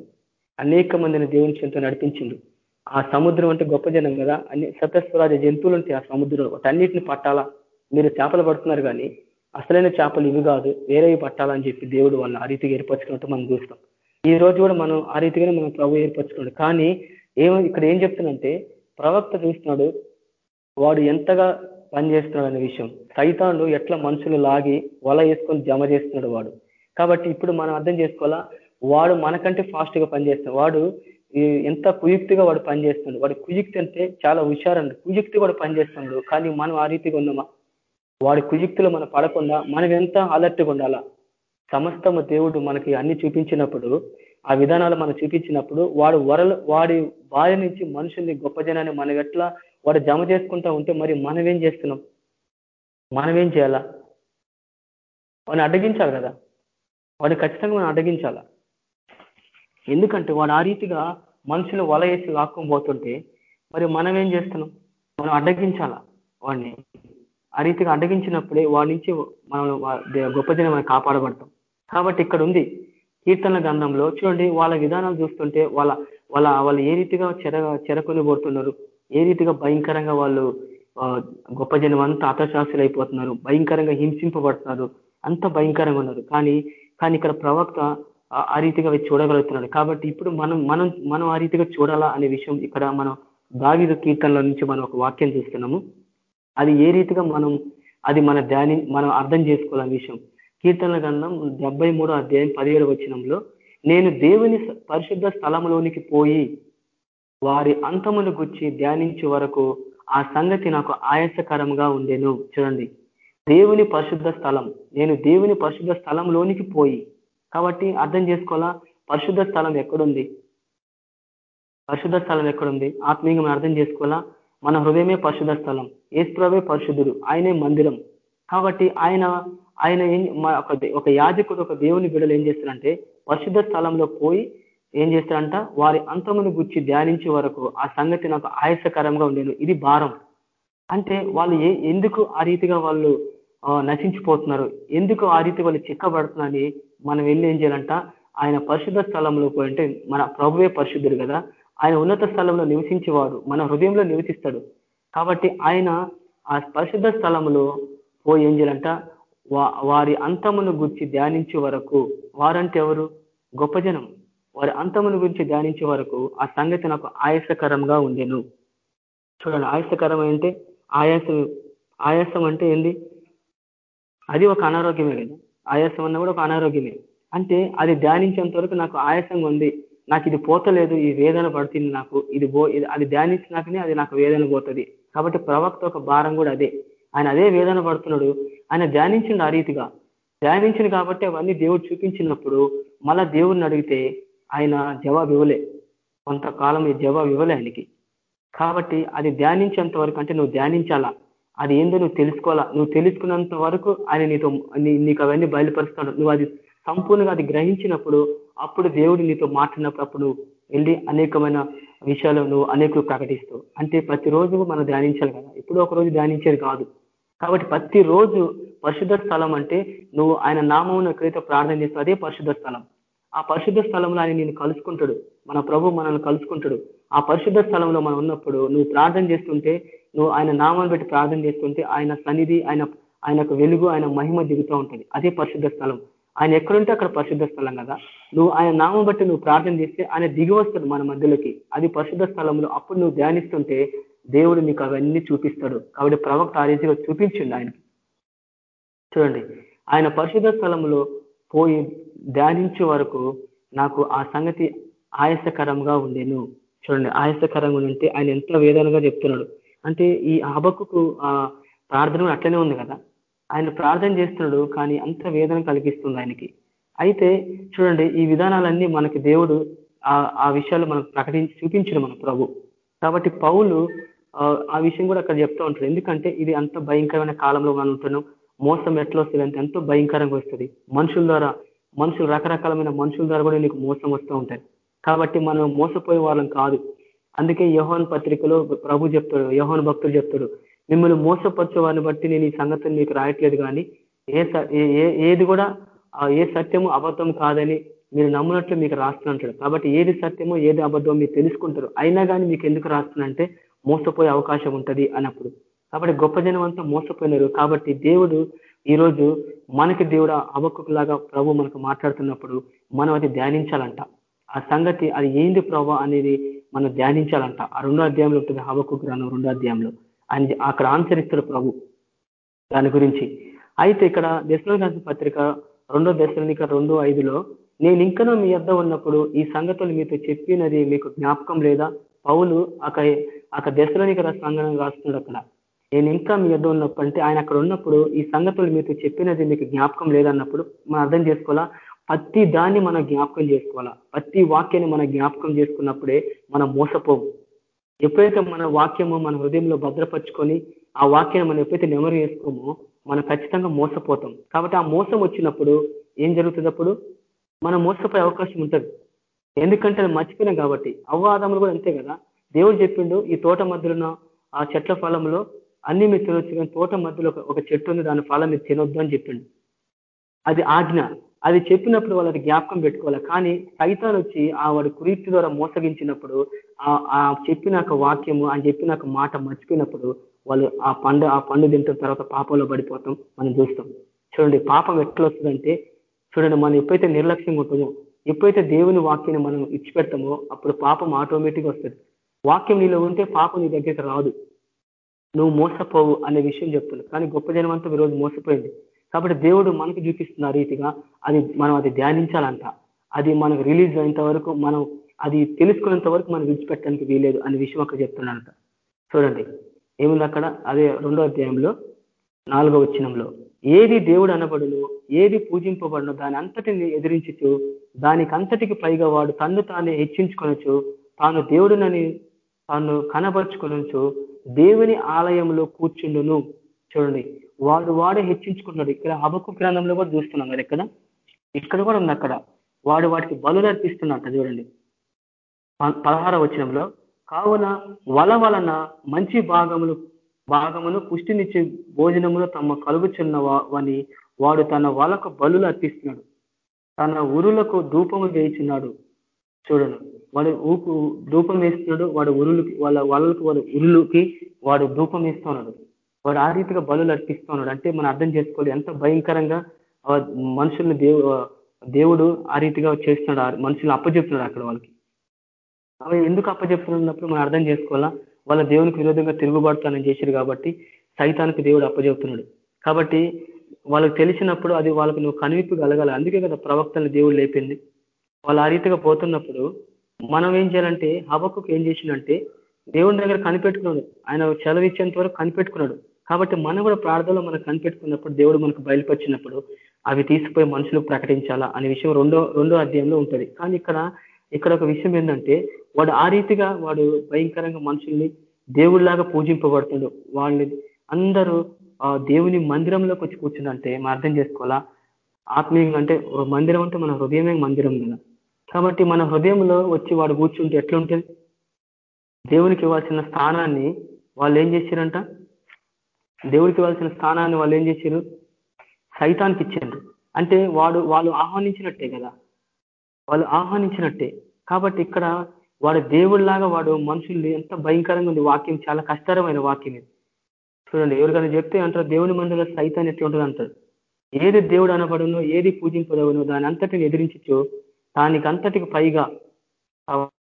అనేక మందిని దేవుని చెంత నడిపించిండు. ఆ సముద్రం అంటే గొప్ప జనం కదా. అన్ని సతస్వరాజ జంతువులు ఉంటాయి ఆ సముద్రం వాటన్నిటిని పట్టాలా? మీరు చేపలు పడుతున్నారు కానీ అసలైన చేపలు ఇవి కాదు. వేరేవి పట్టాలని చెప్పి దేవుడు వాళ్ళని ఆ రీతిగా ఏర్పరచుకున్నట్టు మనం చూస్తాం. ఈ రోజు కూడా మనం ఆ రీతిగానే మనం ప్రభు ఏర్పరచుకున్నాడు. కానీ ఏమో ఇక్కడ ఏం చెప్తున్నంటే ప్రవక్త చూస్తున్నాడు వాడు ఎంతగా పనిచేస్తున్నాడు అనే విషయం. సైతాండు ఎట్లా మనుషులు లాగి వల వేసుకొని జమ చేస్తున్నాడు వాడు. కాబట్టి ఇప్పుడు మనం అర్థం చేసుకోవాలా? వాడు మనకంటే ఫాస్ట్గా పనిచేస్తున్నాడు వాడు ఎంత కుయుక్తిగా వాడు పనిచేస్తున్నాడు వాడు కుయుక్తి అంటే చాలా హుషారండి. కుయుక్తి వాడు పనిచేస్తున్నాడు కానీ మనం ఆ రీతిగా ఉన్నామా? వాడి కుయుక్తిలో మనం పడకుండా మనం ఎంత అలర్ట్గా ఉండాలా? సమస్తము దేవుడు మనకి అన్ని చూపించినప్పుడు ఆ విధానాలు మనం చూపించినప్పుడు వాడు వరలు వాడి బాధ నుంచి మనుషుల్ని గొప్ప జనాన్ని మనం ఎట్లా వాడు జమ చేసుకుంటా ఉంటే మరి మనం ఏం చేస్తున్నాం? మనం ఏం చేయాలా? వాడిని అడ్డగించాలి కదా? వాడిని ఖచ్చితంగా మనం అడ్డగించాలా? ఎందుకంటే వాడు ఆ రీతిగా మనుషులు వల వేసి లాక్కొని పోతుంటే మరి మనం ఏం చేస్తున్నాం? మనం అడ్డగించాల వాడిని ఆ రీతిగా అడ్డగించినప్పుడే వాడి నుంచి మనం గొప్ప జనం మనం కాపాడబడతాం. కాబట్టి ఇక్కడ ఉంది కీర్తన గంధంలో చూడండి వాళ్ళ విధానాలు చూస్తుంటే వాళ్ళ వాళ్ళ వాళ్ళు ఏ రీతిగా చెర చెరకొని పోతున్నారు ఏ రీతిగా భయంకరంగా వాళ్ళు గొప్ప జనం అంతా అతశాస్త్రులు అయిపోతున్నారు భయంకరంగా హింసింపబడుతున్నారు అంత భయంకరంగా ఉన్నారు. కానీ కానీ ఇక్కడ ప్రవక్త ఆ- రీతిగా అవి చూడగలుగుతున్నాడు. కాబట్టి ఇప్పుడు మనం మనం మనం ఆ రీతిగా చూడాలా అనే విషయం ఇక్కడ మనం దావిదు కీర్తనల నుంచి మనం ఒక వాక్యం చూస్తున్నాము. అది ఏ రీతిగా మనం అది మన ధ్యాని మనం అర్థం చేసుకోవాలనే విషయం. కీర్తనల గ్రంథం డెబ్బై మూడో అధ్యాయం పదిహేడు వచనంలో నేను దేవుని పరిశుద్ధ స్థలంలోనికి పోయి వారి అంతమును గుచ్చి ధ్యానించే వరకు ఆ సంగతి నాకు ఆయాసకరంగా ఉండేను. చూడండి. దేవుని పరిశుద్ధ స్థలం నేను దేవుని పరిశుద్ధ స్థలంలోనికి పోయి కాబట్టి అర్థం చేసుకోవాలా? పరిశుద్ధ స్థలం ఎక్కడుంది? పరిశుద్ధ స్థలం ఎక్కడుంది? ఆత్మీయంగా మనం అర్థం చేసుకోవాలా? మన హృదయమే పరిశుద్ధ స్థలం. ఏసుప్రవే పరిశుద్ధుడు. ఆయనే మందిరం. కాబట్టి ఆయన ఆయన ఏం ఒక ఒక యాజకుడు ఒక దేవుని బిడ్డలు ఏం చేస్తారంటే పరిశుద్ధ స్థలంలో పోయి ఏం చేస్తారంట? వారి అంతమును గుచ్చి ధ్యానించే వరకు ఆ సంగతి నాకు ఆయాసకరంగా ఉండేను. ఇది భారం. అంటే వాళ్ళు ఏ ఎందుకు ఆ రీతిగా వాళ్ళు నశించిపోతున్నారు? ఎందుకు ఆ రీతి వాళ్ళు చిక్కబడుతున్నారని మనం వెళ్ళి ఏం చేయాలంట? ఆయన పరిశుద్ధ స్థలంలో పోయి అంటే మన ప్రభువే పరిశుద్ధుడు కదా. ఆయన ఉన్నత స్థలంలో నివసించేవాడు మన హృదయంలో నివసిస్తాడు. కాబట్టి ఆయన ఆ పరిశుద్ధ స్థలంలో పోయి ఏం చేయాలంట? వారి అంతమును గురించి ధ్యానించే వరకు వారంటే ఎవరు? గొప్ప జనం. వారి అంతమును గురించి ధ్యానించే వరకు ఆ సంగతి నాకు ఆయాసకరంగా ఉండేను. చూడండి ఆయాసకరం అంటే ఆయాసం ఆయాసం అంటే ఏంది? అది ఒక అనారోగ్యమే కదా. ఆయాసం అన్న కూడా ఒక అనారోగ్యమే. అంటే అది ధ్యానించేంత వరకు నాకు ఆయాసంగా ఉంది. నాకు ఇది పోతలేదు ఈ వేదన పడుతుంది నాకు. ఇది పో ఇది అది ధ్యానించినాకనే అది నాకు వేదన పోతుంది. కాబట్టి ప్రవక్త ఒక భారం కూడా అదే. ఆయన అదే వేదన పడుతున్నాడు. ఆయన ధ్యానించిండు ఆ రీతిగా. ధ్యానించింది కాబట్టి అవన్నీ దేవుడు చూపించినప్పుడు మళ్ళా దేవుడిని అడిగితే ఆయన జవాబు ఇవ్వలే. కొంతకాలం ఈ జవాబు ఇవ్వలే ఆయనకి. కాబట్టి అది ధ్యానించేంత వరకు అంటే నువ్వు ధ్యానించాలా? అది ఏందో నువ్వు తెలుసుకోవాలా? నువ్వు తెలుసుకున్నంత వరకు ఆయన నీతో నీ- నీకు అవన్నీ బయలుపరుస్తాడు. నువ్వు అది సంపూర్ణంగా అది గ్రహించినప్పుడు అప్పుడు దేవుడు నీతో మాట్లాడినప్పుడు అప్పుడు వెళ్ళి అనేకమైన విషయాలు నువ్వు అనేకులు ప్రకటిస్తావు అంటే ప్రతిరోజు మనం ధ్యానించాలి కదా? ఇప్పుడు ఒక రోజు ధ్యానించేది కాదు. కాబట్టి ప్రతిరోజు పరిశుద్ధ స్థలం అంటే నువ్వు ఆయన నామం ఎక్కడైతే ప్రార్థన చేస్తావు అదే పరిశుద్ధ స్థలం. ఆ పరిశుద్ధ స్థలంలో ఆయన నేను కలుసుకుంటాడు. మన ప్రభు మనల్ని కలుసుకుంటాడు. ఆ పరిశుద్ధ స్థలంలో మనం ఉన్నప్పుడు నువ్వు ప్రార్థన చేస్తుంటే నువ్వు ఆయన నామాన్ని బట్టి ప్రార్థన చేస్తుంటే ఆయన సన్నిధి ఆయన ఆయనకు వెలుగు ఆయన మహిమ దిగుతూ ఉంటుంది. అదే పరిశుద్ధ స్థలం. ఆయన ఎక్కడుంటే అక్కడ పరిశుద్ధ స్థలం కదా. నువ్వు ఆయన నామం బట్టి నువ్వు ప్రార్థన చేస్తే ఆయన దిగి వస్తాడు మన మధ్యలోకి. అది పరిశుద్ధ స్థలంలో అప్పుడు నువ్వు ధ్యానిస్తుంటే దేవుడు నీకు అవన్నీ చూపిస్తాడు. కాబట్టి ప్రవక్త ఆ రీతిగా చూపించిండు ఆయనకి. చూడండి. ఆయన పరిశుద్ధ స్థలంలో పోయి ధ్యానించే వరకు నాకు ఆ సంగతి ఆయాసకరంగా ఉండేను. చూడండి. ఆయాసకరంగా ఉంటే ఆయన ఎంత వేదనగా చెప్తున్నాడు. అంటే ఈ హబక్కుకు ప్రార్థన అట్లనే ఉంది కదా. ఆయన ప్రార్థన చేస్తున్నాడు కానీ అంత వేదన కలిగిస్తుంది ఆయనకి. అయితే చూడండి ఈ విధానాలన్నీ మనకి దేవుడు ఆ ఆ విషయాలు మనకు ప్రకటించి చూపించడు మన ప్రభు. కాబట్టి పౌలు ఆ, ఆ విషయం కూడా అక్కడ చెప్తూ ఉంటాడు. ఎందుకంటే ఇది అంత భయంకరమైన కాలంలో మనం ఉంటున్నాం. మోసం ఎట్లా వస్తుంది అంటే ఎంతో భయంకరంగా వస్తుంది. మనుషుల ద్వారా మనుషులు రకరకాలమైన మనుషుల ద్వారా కూడా నీకు మోసం వస్తూ ఉంటాయి. కాబట్టి మనం మోసపోయే వాళ్ళం కాదు. అందుకే యోహాన్ పత్రికలో ప్రభు చెప్తాడు యోహాన్ భక్తులు చెప్తాడు మిమ్మల్ని మోసపరిచే వారిని బట్టి నేను ఈ సంగతిని మీకు రాయట్లేదు కానీ ఏ స- ఏ- ఏ- ఏది కూడా ఏ సత్యము అబద్ధం కాదని మీరు నమ్మునట్లు మీకు రాస్తున్నట్టు కాబట్టి ఏది సత్యమో ఏది అబద్ధమో మీరు తెలుసుకుంటారు. అయినా కానీ మీకు ఎందుకు రాస్తున్నంటే మోసపోయే అవకాశం ఉంటుంది అన్నప్పుడు. కాబట్టి గొప్ప జనం అంతా మోసపోయినారు. కాబట్టి దేవుడు ఈరోజు మనకి దేవుడు అవకులాగా ప్రభు మనకు మాట్లాడుతున్నప్పుడు మనం అది ధ్యానించాలంట. ఆ సంగతి అది ఏంది ప్రభా అనేది మనం ధ్యానించాలంట. ఆ రెండో అధ్యాయంలో ఉంటుంది హవకు గ్రంథం రెండో అధ్యాయంలో. ఆయన అక్కడ ఆన్సరిస్తాడు ప్రభు దాని గురించి. అయితే ఇక్కడ దశలోని పత్రిక రెండో దశలోనిక రెండు ఐదులో నేను ఇంకనూ మీ యొద్ద ఉన్నప్పుడు ఈ సంగతులు మీతో చెప్పినది మీకు జ్ఞాపకం లేదా? పౌలు అక్కడ అక్కడ దశలోనిక సంఘం రాస్తున్నాడు అక్కడ. నేను ఇంకా మీ యొద్ద ఉన్నప్పుడు అంటే ఆయన అక్కడ ఉన్నప్పుడు ఈ సంగతులు మీతో చెప్పినది మీకు జ్ఞాపకం లేదన్నప్పుడు మనం అర్థం చేసుకోవాలా? ప్రతి దాన్ని మనం జ్ఞాపకం చేసుకోవాలా? ప్రతి వాక్యాన్ని మనం జ్ఞాపకం చేసుకున్నప్పుడే మనం మోసపోము. ఎప్పుడైతే మన వాక్యము మన హృదయంలో భద్రపరుచుకొని ఆ వాక్యాన్ని మనం ఎప్పుడైతే నెమరు చేసుకోమో మనం ఖచ్చితంగా మోసపోతాం. కాబట్టి ఆ మోసం వచ్చినప్పుడు ఏం జరుగుతుంది అప్పుడు? మనం మోసపోయే అవకాశం ఉంటుంది. ఎందుకంటే అది మర్చిపోయినాం కాబట్టి. అవ్వాదములు కూడా అంతే కదా. దేవుడు చెప్పిండు ఈ తోట మధ్యలో ఆ చెట్ల ఫలంలో అన్ని మీరు తినొచ్చు కానీ తోట మధ్యలో ఒక చెట్టు ఉంది దాని ఫలం మీరు తినొద్దు అని చెప్పిండు. అది ఆజ్ఞ. అది చెప్పినప్పుడు వాళ్ళకి జ్ఞాపకం పెట్టుకోవాలి. కానీ సైతాన్ వచ్చి ఆ వాడి కురీతి ద్వారా మోసగించినప్పుడు ఆ చెప్పిన వాక్యము అని చెప్పిన మాట మర్చిపోయినప్పుడు వాళ్ళు ఆ పండు ఆ పండు తింటున్న తర్వాత పాపంలో పడిపోతాం మనం చూస్తాం. చూడండి పాపం ఎట్లా వస్తుందంటే చూడండి మనం ఎప్పుడైతే నిర్లక్ష్యంగా ఉంటామో ఎప్పుడైతే దేవుని వాక్యాన్ని మనం ఇచ్చిపెడతామో అప్పుడు పాపం ఆటోమేటిక్గా వస్తుంది. వాక్యం నీలో ఉంటే పాపం నీ దగ్గరికి రాదు. నువ్వు మోసపోవు అనే విషయం చెప్తున్నావు కానీ గొప్ప జనం అంతా ఈరోజు మోసపోయింది. కాబట్టి దేవుడు మనకు చూపిస్తున్న రీతిగా అది మనం అది ధ్యానించాలంట. అది మనకు రిలీజ్ అయినంత వరకు మనం అది తెలుసుకునేంత వరకు మనం విడిచిపెట్టడానికి వీలేదు అనే విషయం అక్కడ చెప్తున్నాడంట. చూడండి ఏముంది అక్కడ? అదే రెండో అధ్యాయంలో నాలుగో వచ్చినంలో ఏది దేవుడు అనబడును ఏది పూజింపబడును దాని అంతటిని ఎదిరించచ్చు దానికి అంతటికి పైగా వాడు తన్ను తానే హెచ్చించుకొనొచ్చు తాను దేవుడునని తాను కనపరుచుకొనొచ్చు దేవుని ఆలయంలో కూర్చుండును. చూడండి వాడు వాడే హెచ్చించుకున్నాడు. ఇక్కడ హబకు గ్రంథంలో కూడా చూస్తున్నాం కదా ఇక్కడ. ఇక్కడ కూడా ఉంది అక్కడ. వాడు వాటికి బలులు అర్పిస్తున్నట్ట చూడండి. పదహార వచనంలో కావున వల వలన మంచి భాగములు భాగమును పుష్టినిచ్చే భోజనములు తమ కలుగుచున్న వని వాడు తన వలకు బలులు అర్పిస్తున్నాడు. తన ఉరులకు ధూపము వేయిచున్నాడు. చూడండి. వాడు ఊపు ధూపం వేస్తున్నాడు. వాడు ఉరులకి వాళ్ళ వాళ్ళకి వాడు ఉరులుకి వాడు ధూపం వేస్తున్నాడు వాడు ఆ రీతిగా బలులు అర్పిస్తున్నాడు అంటే మనం అర్థం చేసుకోవాలి ఎంత భయంకరంగా మనుషుల్ని దేవు దేవుడు ఆ రీతిగా చేస్తున్నాడు మనుషులు అప్పచెప్తున్నాడు అక్కడ వాళ్ళకి. అవి ఎందుకు అప్పచెప్తున్నప్పుడు మనం అర్థం చేసుకోవాలా? వాళ్ళ దేవునికి విరోధంగా తిరుగుబడతానని చేశారు కాబట్టి సైతానికి దేవుడు అప్పచెప్తున్నాడు కాబట్టి వాళ్ళకి తెలిసినప్పుడు అది వాళ్ళకి నువ్వు కనువిప్పు కలగాలి. అందుకే కదా ప్రవక్తలు దేవుడు లేపింది. వాళ్ళు ఆ రీతిగా పోతున్నప్పుడు మనం ఏం చేయాలంటే హబకు ఏం చేసిందంటే దేవుని దగ్గర కనిపెట్టుకున్నాడు. ఆయన సెలవిచ్చేంత వరకు కనిపెట్టుకున్నాడు. కాబట్టి మనం కూడా ప్రార్థనలో మనం కనిపెట్టుకున్నప్పుడు దేవుడు మనకు బయలుపరిచినప్పుడు అవి తీసుకుపోయి మనుషులకు ప్రకటించాలా అనే విషయం రెండో రెండో అధ్యాయంలో ఉంటుంది. కానీ ఇక్కడ ఇక్కడ ఒక విషయం ఏంటంటే వాడు ఆ రీతిగా వాడు భయంకరంగా మనుషుల్ని దేవుడిలాగా పూజింపబడుతుండు. వాళ్ళని అందరూ ఆ దేవుని మందిరంలోకి వచ్చి కూర్చుందంటే మనం అర్థం చేసుకోవాలా? ఆత్మీయంగా అంటే మందిరం అంటే మన హృదయమే మందిరం కదా. కాబట్టి మన హృదయంలో వచ్చి వాడు కూర్చుంటే ఎట్లుంటుంది? దేవునికి ఇవ్వాల్సిన స్థానాన్ని వాళ్ళు ఏం చేశారంట దేవుడికి ఇవ్వాల్సిన స్థానాన్ని వాళ్ళు ఏం చేశారు సైతానికి ఇచ్చారు అంటే వాడు వాళ్ళు ఆహ్వానించినట్టే కదా. వాళ్ళు ఆహ్వానించినట్టే. కాబట్టి ఇక్కడ వాడు దేవుడిలాగా వాడు మనుషుల్ని ఎంత భయంకరంగా ఉంది. వాక్యం చాలా కష్టతరమైన వాక్యం ఇది. చూడండి ఎవరికైనా చెప్తే అంటారు దేవుని మందులో సైతాన్ని ఎట్లా ఉంటుంది అంటారు. ఏది దేవుడు అనబడునో ఏది పూజింపదవునో దాని అంతటిని ఎదిరించచ్చు. దానికి అంతటికి పైగా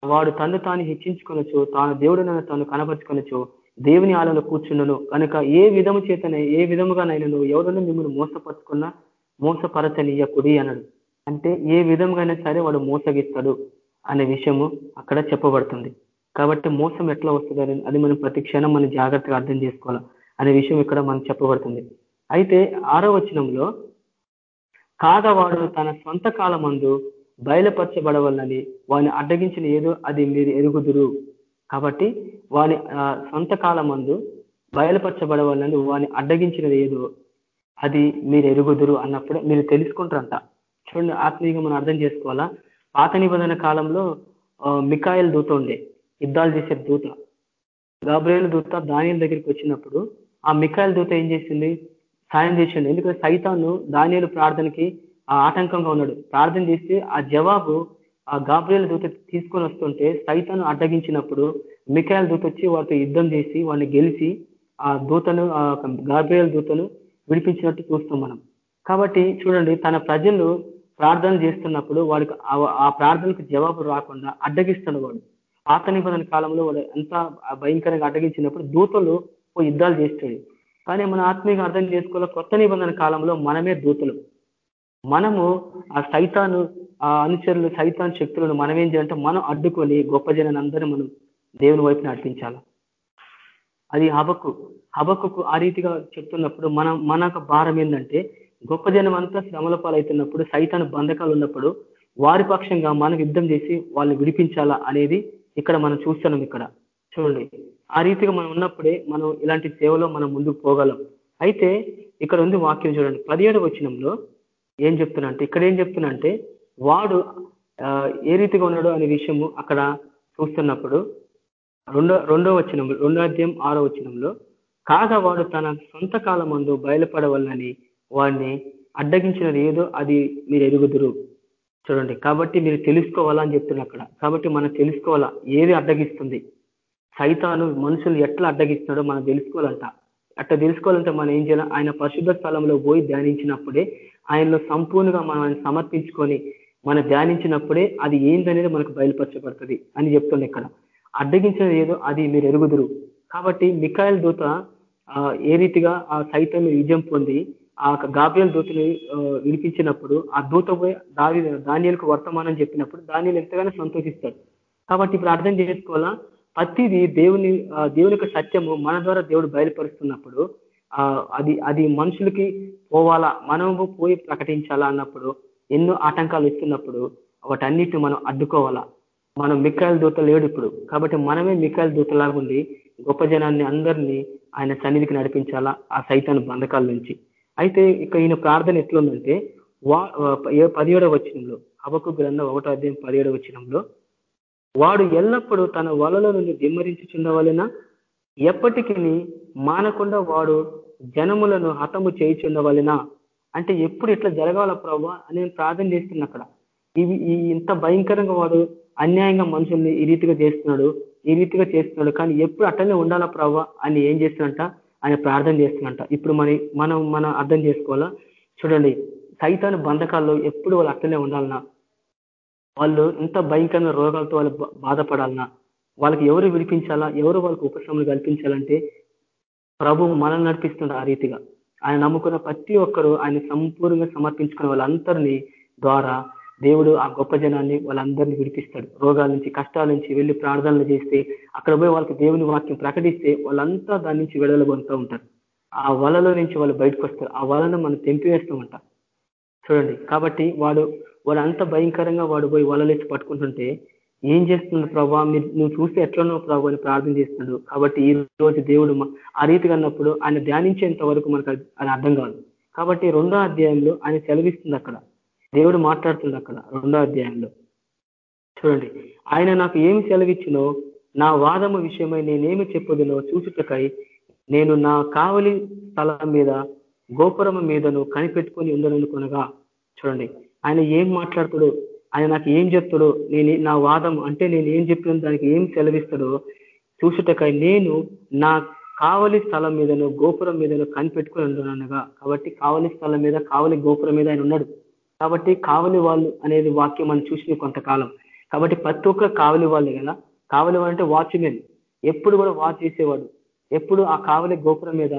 వాడు తను తాను హెచ్చించుకొనొచ్చు తాను దేవుడినైనా తాను కనపరుచుకొనొచ్చు. దేవుని ఆలలో కూర్చుండను. కనుక ఏ విధము చేతనే ఏ విధముగానైనా ఎవరైనా మిమ్మల్ని మోసపరుచుకున్నా మోసపరచనీయకుడి అనడు. అంటే ఏ విధంగానే సరే వాడు మోసగిస్తాడు అనే విషయము అక్కడ చెప్పబడుతుంది. కాబట్టి మోసం ఎట్లా వస్తుంది అది మనం ప్రతి క్షణం మనం జాగ్రత్తగా అర్థం చేసుకోవాలి అనే విషయం ఇక్కడ మనం చెప్పబడుతుంది. అయితే ఆరో వచనంలో కాగా తన సొంత కాలమందు బయలుపరచబడవలని వాడిని అడ్డగించిన ఏదో అది మీరు ఎరుగుదురు. కాబట్టి వాని సొంత కాలమందు బయలుపరచబడవాలని వాని అడ్డగించినది ఏదో. అది మీరు ఎరుగుదురు అన్నప్పుడు మీరు తెలుసుకుంటారంట. చూడండి ఆత్మీయంగా మనం అర్థం చేసుకోవాలా? పాత నిబంధన కాలంలో మికాయల్ దూత ఉండే. యుద్ధాలు చేసే దూత. గాబ్రేలు దూత దానియల దగ్గరికి వచ్చినప్పుడు ఆ మికాయల్ దూత ఏం చేసింది? సాయం చేసిండు. ఎందుకంటే సైతాను దానియలు ప్రార్థనకి ఆ ఆటంకంగా ఉన్నాడు. ప్రార్థన చేస్తే ఆ జవాబు ఆ గాబ్రియల్ దూత తీసుకొని వస్తుంటే సైతాను అడ్డగించినప్పుడు మికాయల్ దూత వచ్చి వాటితో యుద్ధం చేసి వాడిని గెలిచి ఆ దూతను ఆ గాబ్రియల్ దూతను విడిపించినట్టు చూస్తాం మనం. కాబట్టి చూడండి తన ప్రజలు ప్రార్థన చేస్తున్నప్పుడు వాడికి ఆ- ప్రార్థనకు జవాబు రాకుండా అడ్డగిస్తాడు వాడు. పాత నిబంధన కాలంలో వాడు ఎంత భయంకరంగా అడ్డగించినప్పుడు దూతలు ఓ యుద్ధాలు చేస్తాడు. కానీ మన ఆత్మీయంగా అర్థం చేసుకోవాలి కొత్త నిబంధన కాలంలో మనమే దూతలు. మనము ఆ సైతాను ఆ అనుచరులు సైతాన్ శక్తులను మనం ఏం చేయాలంటే మనం అడ్డుకొని గొప్ప జనాన్ని మనం దేవుని వైపు నడిపించాలి. అది హబక్కు హబక్కు ఆ రీతిగా చెప్తున్నప్పుడు మనం మన భారం ఏంటంటే గొప్ప జనం అంతా శ్రమల పాలవుతున్నప్పుడు సైతాన్ బంధకాలు ఉన్నప్పుడు వారి పక్షంగా మనం యుద్ధం చేసి వాళ్ళని విడిపించాలా అనేది ఇక్కడ మనం చూస్తున్నాం ఇక్కడ. చూడండి. ఆ రీతిగా మనం ఉన్నప్పుడే మనం ఇలాంటి సేవలో మనం ముందుకు పోగలం. అయితే ఇక్కడ ఉంది వాక్యం చూడండి. పదిహేడు వచనంలో ఏం చెప్తున్నా అంటే ఇక్కడ ఏం చెప్తున్నా అంటే వాడు ఏ రీతిగా ఉన్నాడు అనే విషయము అక్కడ చూస్తున్నప్పుడు రెండో రెండో వచ్చినంలో రెండో అధ్యాయం ఆరో వచనంలో కాగా వాడు తన సొంత కాలం మందు బయలుపడవలనని వాడిని అడ్డగించినది ఏదో అది మీరు ఎరుగుదురు. చూడండి కాబట్టి మీరు తెలుసుకోవాలా అని చెప్తున్నా అక్కడ. కాబట్టి మనం తెలుసుకోవాలా ఏది అడ్డగిస్తుంది? సైతాను మనుషులు ఎట్లా అడ్డగిస్తున్నాడో మనం తెలుసుకోవాలంట. అట్లా తెలుసుకోవాలంటే మనం ఏం చేయాలి? ఆయన పరిశుద్ధ స్థలంలో పోయి ధ్యానించినప్పుడే ఆయనలో సంపూర్ణంగా మనం ఆయన సమర్పించుకొని మనం ధ్యానించినప్పుడే అది ఏందనేది మనకు బయలుపరచబడుతుంది అని చెప్తుంది ఇక్కడ. అడ్డగించినది ఏదో అది మీరు ఎరుగుదురు. కాబట్టి మికాయల్ దూత ఆ, ఏ రీతిగా ఆ సైతం విజయం పొంది ఆ యొక్క గాబ్రియల్ దూతని వినిపించినప్పుడు ఆ దూత పోయి దాని దానియలకు వర్తమానం చెప్పినప్పుడు దానియలు ఎంతగానో సంతోషిస్తాడు. కాబట్టి ఇప్పుడు అర్థం చేసుకోవాలా? ప్రతిది దేవుని ఆ, దేవుని యొక్క సత్యము మన ద్వారా దేవుడు బయలుపరుస్తున్నప్పుడు ఆ అది అది మనుషులకి పోవాలా? మనము పోయి ప్రకటించాలా అన్నప్పుడు ఎన్నో ఆటంకాలు ఇస్తున్నప్పుడు వాటన్నిటిని మనం అడ్డుకోవాలా? మనం మిక్కల దూత లేడు ఇప్పుడు. కాబట్టి మనమే మిక్కల దూతలాగా ఉండి గొప్ప జనాన్ని అందరినీ ఆయన సన్నిధికి నడిపించాలా? ఆ సైతాన్ బంధకాల నుంచి. అయితే ఇక ఈయన ప్రార్థన ఎట్లుందంటే వా పదిహేడవ వచనంలో అవకు గ్రంథం ఒకటో అధ్యాయం పదిహేడవ వచనంలో వాడు ఎల్లప్పుడూ తన వలలో నుండి దిమ్మరించుచుండవలెన ఎప్పటికీ మానకుండా వాడు జనములను హతము చేయుచుండవలెన అంటే ఎప్పుడు ఇట్లా జరగాల ప్రభా అని నేను ప్రార్థన చేస్తున్నా అక్కడ. ఇవి ఇంత భయంకరంగా వాడు అన్యాయంగా మనుషుల్ని ఈ రీతిగా చేస్తున్నాడు ఈ రీతిగా చేస్తున్నాడు కానీ ఎప్పుడు అట్లనే ఉండాలా ప్రభా అని ఏం చేస్తున్నట్ట ఆయన ప్రార్థన చేస్తున్నట్ట ఇప్పుడు మరి మనం మనం అర్థం చేసుకోవాలా? చూడండి సైతాను బంధకాల్లో ఎప్పుడు వాళ్ళు అట్లనే ఉండాలన్నా వాళ్ళు ఇంత భయంకరమైన రోగాలతో వాళ్ళు బాధపడాలన్నా వాళ్ళకి ఎవరు విడిపించాలా? ఎవరు వాళ్ళకి ఉపశమనం కల్పించాలంటే ప్రభు మనల్ని నడిపిస్తున్నాడు ఆ రీతిగా. ఆయన నమ్ముకున్న ప్రతి ఒక్కరు ఆయన సంపూర్ణంగా సమర్పించుకున్న వాళ్ళందరినీ ద్వారా దేవుడు ఆ గొప్ప జనాన్ని వాళ్ళందరినీ విడిపిస్తాడు. రోగాల నుంచి కష్టాల నుంచి వెళ్ళి ప్రార్థనలు చేస్తే అక్కడ పోయి వాళ్ళకి దేవుని వాక్యం ప్రకటిస్తే వాళ్ళంతా దాని నుంచి విడుదల పొందుతూ ఉంటారు. ఆ వలలో నుంచి వాళ్ళు బయటకు వస్తారు. ఆ వలను మనం తెంపివేస్తూ తెంపివేస్తామంట చూడండి. కాబట్టి వాడు వాడు అంత భయంకరంగా వాడు పోయి వలలేసి పట్టుకుంటుంటే ఏం చేస్తున్నాడు ప్రభా? మీరు నువ్వు చూస్తే ఎట్లనో ప్రభు అని ప్రార్థన చేస్తున్నాడు. కాబట్టి ఈ రోజు దేవుడు ఆ రీతిగా అన్నప్పుడు ఆయన ధ్యానించేంత వరకు మనకు అది అర్థం కాదు. కాబట్టి రెండో అధ్యాయంలో ఆయన సెలవిస్తుంది అక్కడ. దేవుడు మాట్లాడుతుంది అక్కడ రెండో అధ్యాయంలో. చూడండి. ఆయన నాకు ఏమి సెలవిచ్చినో నా వాదము విషయమై నేనేమి చెప్పదునో చూచుటకై నేను నా కావలి స్థలం మీద గోపురం మీదను కనిపెట్టుకొని ఉందననుకొనగా చూడండి. ఆయన ఏం మాట్లాడుతాడు ఆయన నాకు ఏం చెప్తాడో నేను నా వాదం అంటే నేను ఏం చెప్పిన దానికి ఏం సెలవిస్తాడో చూసుటకై నేను నా కావలి స్థలం మీదను గోపురం మీదను కనిపెట్టుకుని ఉండునగా కాబట్టి కావలి స్థలం మీద కావలి గోపురం మీద ఆయన ఉన్నాడు. కాబట్టి కావలి వాళ్ళు అనేది వాక్యం మనం చూసిన కొంతకాలం. కాబట్టి ప్రతి ఒక్క కావలి వాళ్ళే కదా. కావలి వాళ్ళు అంటే వాచ్మెన్. ఎప్పుడు కూడా వాచ్ చేసేవాడు. ఎప్పుడు ఆ కావలి గోపురం మీద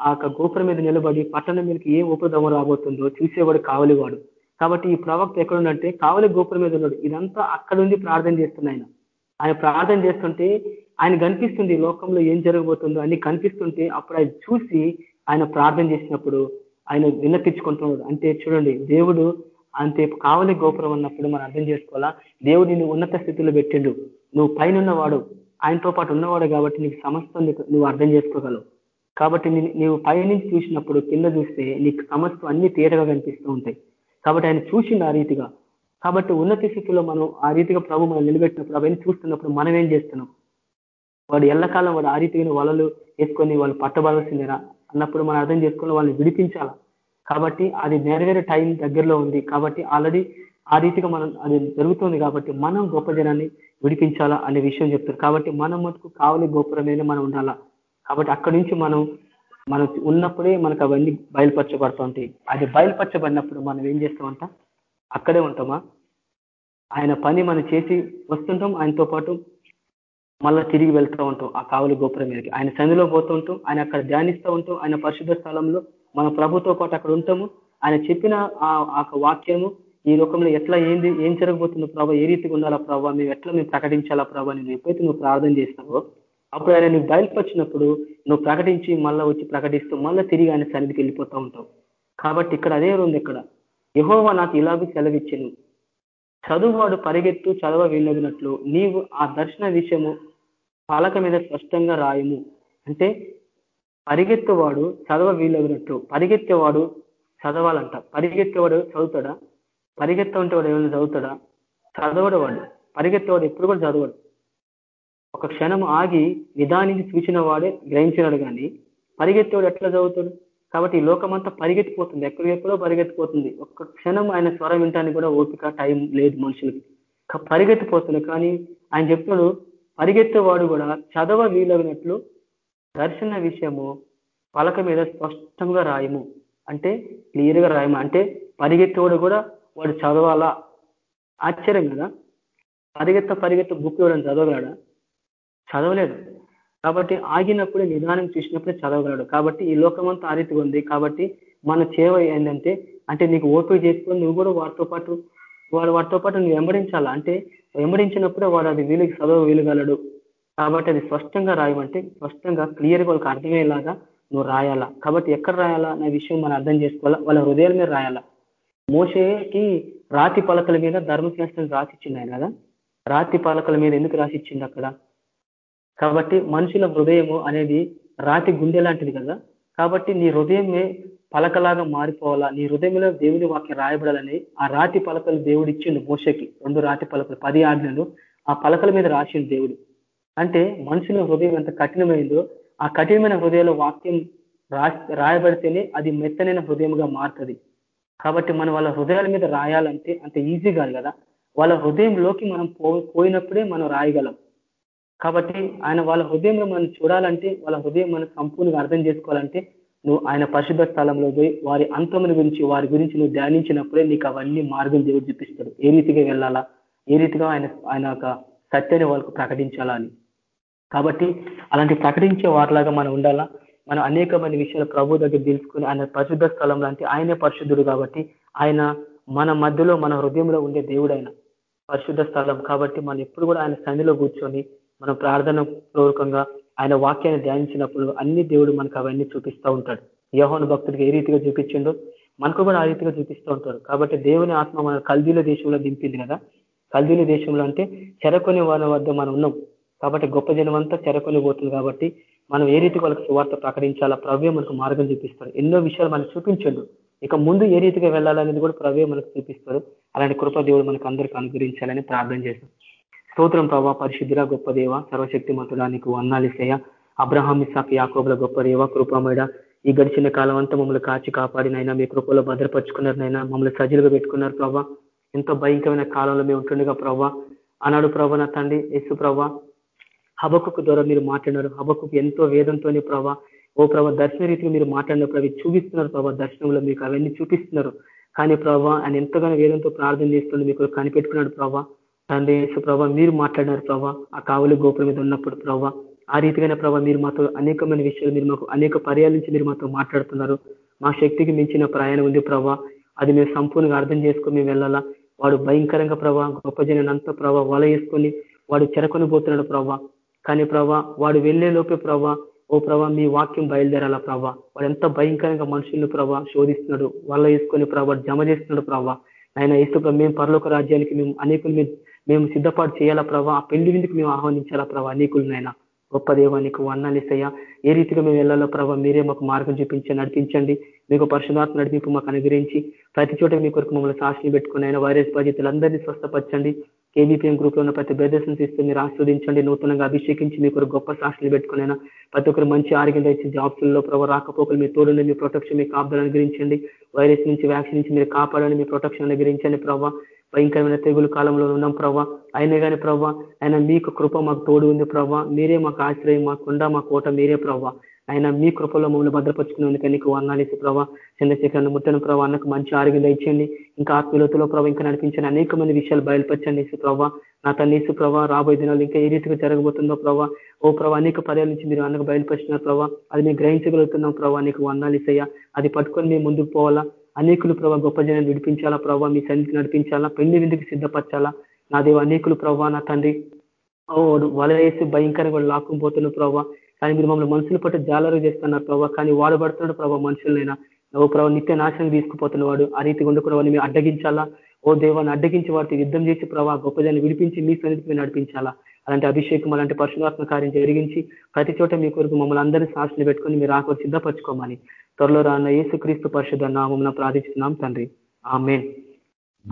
ఆ యొక్క గోపురం మీద నిలబడి పట్టణం మీదకి ఏ ఉపద్రవం రాబోతుందో చూసేవాడు కావలివాడు కాబట్టి ఈ ప్రవక్త ఎక్కడుందంటే కావలి గోపురం మీద ఉన్నాడు. ఇదంతా అక్కడుంది ప్రార్థన చేస్తున్న ఆయన. ఆయన ప్రార్థన చేస్తుంటే ఆయన కనిపిస్తుంది లోకంలో ఏం జరగబోతుందో అన్ని కనిపిస్తుంటే అప్పుడు ఆయన చూసి ఆయన ప్రార్థన చేసినప్పుడు ఆయన విన్నపించుకుంటున్నాడు. అంటే చూడండి దేవుడు అంతే కావలి గోపురం అన్నప్పుడు మనం అర్థం చేసుకోవాలా? దేవుడు నిన్ను ఉన్నత స్థితిలో పెట్టిండు. నువ్వు పైన ఉన్నవాడు ఆయనతో పాటు ఉన్నవాడు కాబట్టి నీకు సమస్తం నువ్వు అర్థం చేసుకోగలవు. కాబట్టి నీ- నీవు పైనుంచి చూసినప్పుడు కింద చూస్తే నీకు సమస్తం అన్ని తేటగా కనిపిస్తూ ఉంటాయి. కాబట్టి ఆయన చూసిండు ఆ రీతిగా. కాబట్టి ఉన్నత స్థితిలో మనం ఆ రీతిగా ప్రభు మనం నిలబెట్టినప్పుడు అవన్నీ చూస్తున్నప్పుడు మనం ఏం చేస్తున్నాం? వాడు ఎల్లకాలం వాడు ఆ రీతిగా వలలు వేసుకొని వాళ్ళు పట్టబడాల్సిందేనా అన్నప్పుడు మనం అర్థం చేసుకుని వాళ్ళని విడిపించాలా? కాబట్టి అది నెరవేరే టైం దగ్గరలో ఉంది. కాబట్టి ఆల్రెడీ ఆ రీతిగా మనం అది జరుగుతుంది కాబట్టి మనం గొప్ప జనాన్ని విడిపించాలా అనే విషయం చెప్తారు. కాబట్టి మనం మటుకు కావలి గోపురం మీద మనం ఉండాలా? కాబట్టి అక్కడి నుంచి మనం మనం ఉన్నప్పుడే మనకు అవన్నీ బయలుపరచబడుతుంటాయి. అది బయలుపరచబడినప్పుడు మనం ఏం చేస్తామంట? అక్కడే ఉంటామా? ఆయన పని మనం చేసి వస్తుంటాం ఆయనతో పాటు మళ్ళీ తిరిగి వెళ్తూ ఉంటాం ఆ కావలి గోపురం మీదకి. ఆయన సంధిలో పోతూ ఉంటాం ఆయన అక్కడ ధ్యానిస్తూ ఉంటాం ఆయన పరిశుద్ధ స్థలంలో మన ప్రభుతో పాటు అక్కడ ఉంటాము. ఆయన చెప్పిన ఆ వాక్యము ఈ లోకంలో ఎట్లా ఏంది ఏం జరగబోతుందో ప్రభావ ఏ రీతిగా ఉండాలా ప్రభావ మేము ఎట్లా మేము ప్రకటించాలా ప్రభావ నేను ఎప్పుడైతే నువ్వు ప్రార్థన చేస్తావో అప్పుడు ఆయన నువ్వు బయలుపరిచినప్పుడు నువ్వు ప్రకటించి మళ్ళీ వచ్చి ప్రకటిస్తూ మళ్ళీ తిరిగి ఆయన సన్నిధికి వెళ్ళిపోతూ ఉంటావు. కాబట్టి ఇక్కడ అదే ఉంది ఇక్కడ. యహోవా నాకు ఇలాగే సెలవిచ్చాను. చదువువాడు పరిగెత్తు చదవ వీలగినట్లు నీవు ఆ దర్శన విషయము పాలక మీద స్పష్టంగా రాయము. అంటే పరిగెత్తేవాడు చదవ వీలగినట్లు పరిగెత్తేవాడు చదవాలంట. పరిగెత్తేవాడు చదువుతాడా? పరిగెత్త ఉంటేవాడు ఏమైనా చదువుతాడా? చదవడవాడు పరిగెత్తేవాడు ఎప్పుడు కూడా చదవడు. ఒక క్షణం ఆగి నిదానికి చూసిన వాడే గ్రహించినాడు కానీ పరిగెత్తేవాడు ఎట్లా చదువుతాడు? కాబట్టి ఈ లోకమంతా పరిగెత్తిపోతుంది ఎక్కడెక్కడో పరిగెత్తిపోతుంది. ఒక్క క్షణం ఆయన స్వరం వినటానికి కూడా ఓపిక టైం లేదు మనుషులకి. పరిగెత్తిపోతుంది కానీ ఆయన చెప్తున్నాడు పరిగెత్తేవాడు కూడా చదవ వీలగినట్లు దర్శన విషయము పలక మీద స్పష్టంగా రాయము. అంటే క్లియర్గా రాయము. అంటే పరిగెత్తేవాడు కూడా వాడు చదవాలా? ఆశ్చర్యం కదా? పరిగెత్త పరిగెత్త బుక్ ఇవ్వడం చదవగలడా? చదవలేడు కాబట్టి ఆగినప్పుడు నిదానం చూసినప్పుడే చదవగలడు. కాబట్టి ఈ లోకమంతా ఆ రీతిగా ఉంది. కాబట్టి మన చేవ ఏంటంటే అంటే నీకు ఓపిక చేసుకొని నువ్వు కూడా వాటితో పాటు వాడు వాటితో పాటు నువ్వు వెంబడించాలా? అంటే వెంబడించినప్పుడే వాడు అది వీలుకి చదవ వీలుగలడు. కాబట్టి అది స్పష్టంగా రాయమంటే స్పష్టంగా క్లియర్గా వాళ్ళకి అర్థమయ్యేలాగా నువ్వు రాయాలా? కాబట్టి ఎక్కడ రాయాలా అనే విషయం మనం అర్థం చేసుకోవాలా? వాళ్ళ హృదయాల మీద రాయాలా? మోసేకి రాతి పలకల మీద ధర్మశాస్త్రం రాసిచ్చింది ఆయన కదా? రాతి పలకల మీద ఎందుకు రాసిచ్చింది అక్కడ? కాబట్టి మనుషుల హృదయము అనేది రాతి గుండె లాంటిది కదా? కాబట్టి నీ హృదయమే పలకలాగా మారిపోవాలా? నీ హృదయంలో దేవుని వాక్యం రాయబడాలని ఆ రాతి పలకలు దేవుడు ఇచ్చిండు మోసకి రెండు రాతి పలకలు పది ఆజ్ఞలు. ఆ పలకల మీద రాసిండు దేవుడు. అంటే మనుషుల హృదయం ఎంత కఠినమైందో ఆ కఠినమైన హృదయంలో వాక్యం రాయబడితేనే అది మెత్తనైన హృదయంగా మారుతుంది. కాబట్టి మనం వాళ్ళ హృదయాల మీద రాయాలంటే అంత ఈజీ కాదు కదా? వాళ్ళ హృదయంలోకి మనం పోయినప్పుడే మనం రాయగలం. కాబట్టి ఆయన వాళ్ళ హృదయంలో మనం చూడాలంటే వాళ్ళ హృదయం మనం సంపూర్ణంగా అర్థం చేసుకోవాలంటే నువ్వు ఆయన పరిశుద్ధ స్థలంలో పోయి వారి అంతముల గురించి వారి గురించి నువ్వు ధ్యానించినప్పుడే నీకు అవన్నీ మార్గం దేవుడు చూపిస్తాడు. ఏ రీతిగా వెళ్ళాలా? ఏ రీతిగా ఆయన ఆయన యొక్క సత్యాన్ని వాళ్ళకు ప్రకటించాలా అని. కాబట్టి అలాంటి ప్రకటించే వారిలాగా మనం ఉండాలా? మనం అనేకమైన విషయాలు ప్రభు దగ్గర తెలుసుకుని ఆయన పరిశుద్ధ స్థలంలో అంటే ఆయనే పరిశుద్ధుడు కాబట్టి ఆయన మన మధ్యలో మన హృదయంలో ఉండే దేవుడు ఆయన పరిశుద్ధ స్థలం కాబట్టి మనం ఎప్పుడు కూడా ఆయన సన్నిలో కూర్చొని మనం ప్రార్థన పూర్వకంగా ఆయన వాక్యాన్ని ధ్యానించినప్పుడు అన్ని దేవుడు మనకు అవన్నీ చూపిస్తూ ఉంటాడు. యోహోను భక్తుడికి ఏ రీతిగా చూపించిండో మనకు కూడా ఆ రీతిగా చూపిస్తూ ఉంటాడు. కాబట్టి దేవుని ఆత్మ మన కల్దీల దేశంలో దింపింది కదా. కల్దీల దేశంలో అంటే చెరకొని వాళ్ళ వద్ద మనం ఉన్నాం. కాబట్టి గొప్ప జనం అంతా చెరకొని పోతుంది కాబట్టి మనం ఏ రీతి వాళ్ళకి సువార్త ప్రకటించాలా? ప్రవ్యం మనకు మార్గం చూపిస్తాడు. ఎన్నో విషయాలు మనకు చూపించండు. ఇక ముందు ఏ రీతిగా వెళ్ళాలనేది కూడా ప్రవ్యం మనకు చూపిస్తాడు. అలాంటి కృప దేవుడు మనకు అందరికీ అనుగ్రహించాలని ప్రార్థన చేస్తాం. స్తోత్రం ప్రభా పరిశుద్ధిరా గొప్ప దేవ సర్వశక్తి మంతుడా నీకు వందాలిసయ్య అబ్రహాం ఇసాక్ యాకోబుల గొప్ప దేవ కృపమేడ ఈ గడిచిన కాలం అంతా మమ్మల్ని కాచి కాపాడినైనా మీ కృపలో భద్రపరుచుకున్నారనైనా మమ్మల్ని సజ్జలుగా పెట్టుకున్నారు ప్రభా. ఎంతో భయంకరమైన కాలంలో మేము ఉంటుండగా ప్రభా. అన్నాడు ప్రభా నా తండ్రి యేసు ప్రభా హబకు ద్వారా మీరు మాట్లాడినారు. హబకు ఎంతో వేదంతోనే ప్రభా. ఓ ప్రభా దర్శన రీతిలో మీరు మాట్లాడినప్పుడు అవి చూపిస్తున్నారు ప్రభా దర్శనంలో మీకు అవన్నీ చూపిస్తున్నారు. కానీ ప్రభా ఆయన ఎంతగానో వేదంతో ప్రార్థన చేస్తుండే మీకు కనిపెట్టుకున్నాడు ప్రభా. తండ్రి యేసు ప్రభా మీరు మాట్లాడినారు ప్రభా ఆ కావలి గోపురం మీద ఉన్నప్పుడు ప్రభా ఆ రీతిగానే ప్రభా మీరు మాతో అనేకమైన విషయాలు మీరు మాకు అనేక పర్యాల నుంచి మీరు మాతో మాట్లాడుతున్నారు. మా శక్తికి మించిన ప్రయాణం ఉంది ప్రభా. అది మేము సంపూర్ణంగా అర్థం చేసుకొని మేము వెళ్ళాలా? వాడు భయంకరంగా ప్రభా గొప్ప జనంతా ప్రభా వల వేసుకొని వాడు చెరకొని పోతున్నాడు ప్రభా. కానీ ప్రభా వాడు వెళ్ళేలోపే ప్రభా ఓ ప్రభా మీ వాక్యం బయలుదేరాలా ప్రభా? వాడు ఎంత భయంకరంగా మనుషులను ప్రభా శోధిస్తున్నాడు వల్ల వేసుకొని ప్రభా జమ చేస్తున్నాడు ప్రభా. ఆయన ఇసుక మేము పరలోక రాజ్యానికి మేము అనేకులు మేము సిద్ధపాటు చేయాలా ప్రభా? ఆ పెళ్ళి విందుకు మేము ఆహ్వానించాలా ప్రభా? అనేకులనైనా గొప్ప దేవానికి వన్నాలిసయ్యా ఏ రీతిగా మేము వెళ్ళాలో ప్రభావ మీరే మాకు మార్గం చూపించి నడిపించండి. మీకు పరిశుధాత్మ నడిపింపు మాకు అనుగ్రహించి ప్రతి చోట మీ కొరకు మమ్మల్ని సాక్షిని పెట్టుకుని ఆయన వైరస్ బాధితులందరినీ స్వస్థపరచండి. కేబీపీఎం గ్రూప్లో ఉన్న ప్రతి ప్రదర్శన ఇస్తూ మీరు ఆస్వాదించండి. నూతనంగా అభిషేకించి మీ కొరకు గొప్ప సాక్షులు పెట్టుకునైనా ప్రతి ఒక్కరు మంచి ఆరోగ్యం తెచ్చి జాబ్స్లో ప్రభు రాకపోకలు మీ తోడుని మీ ప్రొటెక్షన్ మీ కాపుదలు అనుగ్రహించండి. వైరస్ నుంచి వ్యాక్సిన్ నుంచి మీరు కాపాడాలని మీ ప్రొటెక్షన్ అనుగ్రహించండి ప్రభావ భయంకరమైన తెగులు కాలంలో ఉన్నాం ప్రభా అయినా కానీ ప్రభా ఆయన మీకు కృప మాకు తోడు ఉంది ప్రభా మీరే మాకు ఆశ్రయం మా కొండ మా కోట మీరే ప్రభా ఆయన మీ కృపలో మమ్మల్ని భద్రపరుచుకునేందుకు నీకు వర్ణాలేసి ప్రభావ చంద్రశేఖర ముట్టని ప్రభా అన్నకు మంచి ఆరోగ్యం ఇచ్చండి ఇంకా ఆత్మీయతలో ప్రభావ ఇంకా నడిపించండి అనేక మంది విషయాలు బయలుపరచండి ప్రభా నా తన ప్రభా రాబోయే దినాలు ఇంకా ఏ రీతిగా జరగబోతుందో ప్రభా ఓ ప్రభా అనేక పర్యాల నుంచి మీరు అన్నకు బయలుపరిచిన ప్రభావ అది మేము గ్రహించగలుగుతున్నాం ప్రభావ నీకు వర్ణాలిసయ్యా అది పట్టుకొని మేము ముందుకు పోవాలా? అనేకులు ప్రభావ గొప్ప జనం విడిపించాలా ప్రభావ మీ సన్నిధికి నడిపించాలా? పెళ్ళి విందుకు సిద్ధపరచాలా? నా దేవ అనేకులు ప్రభావ నా తండ్రి. ఓ వల వేసి భయంకరంగా కూడా ప్రభావ కానీ మీరు మమ్మల్ని మనుషులు పట్టు జాలరు చేస్తున్నారు ప్రభావ కానీ వాడబడుతున్నాడు ప్రభావ మనుషులైనా ఓ ప్రభావ నిత్య నాశనం తీసుకుపోతున్నవాడు ఆ రీతి వండుకున్న వాడిని అడ్డగించాలా? ఓ దేవాన్ని అడ్డగించి వాటికి యుద్ధం చేసి ప్రభావ గొప్పదాన్ని విడిపించి మీ సన్నిధికి మీరు నడిపించాలా? అలాంటి అభిషేకం అలాంటి పరిశుభాత్మ కార్యం జరిగించి ప్రతి చోట మీ కొరకు మమ్మల్ని అందరినీ సాక్షులు పెట్టుకొని మీరు ఆకు సిద్ధపరచుకోమని త్వరలో రాన్న యేసుక్రీస్తు పరిషత్ నామం ప్రార్థిస్తున్నాం తండ్రి. ఆమెన్.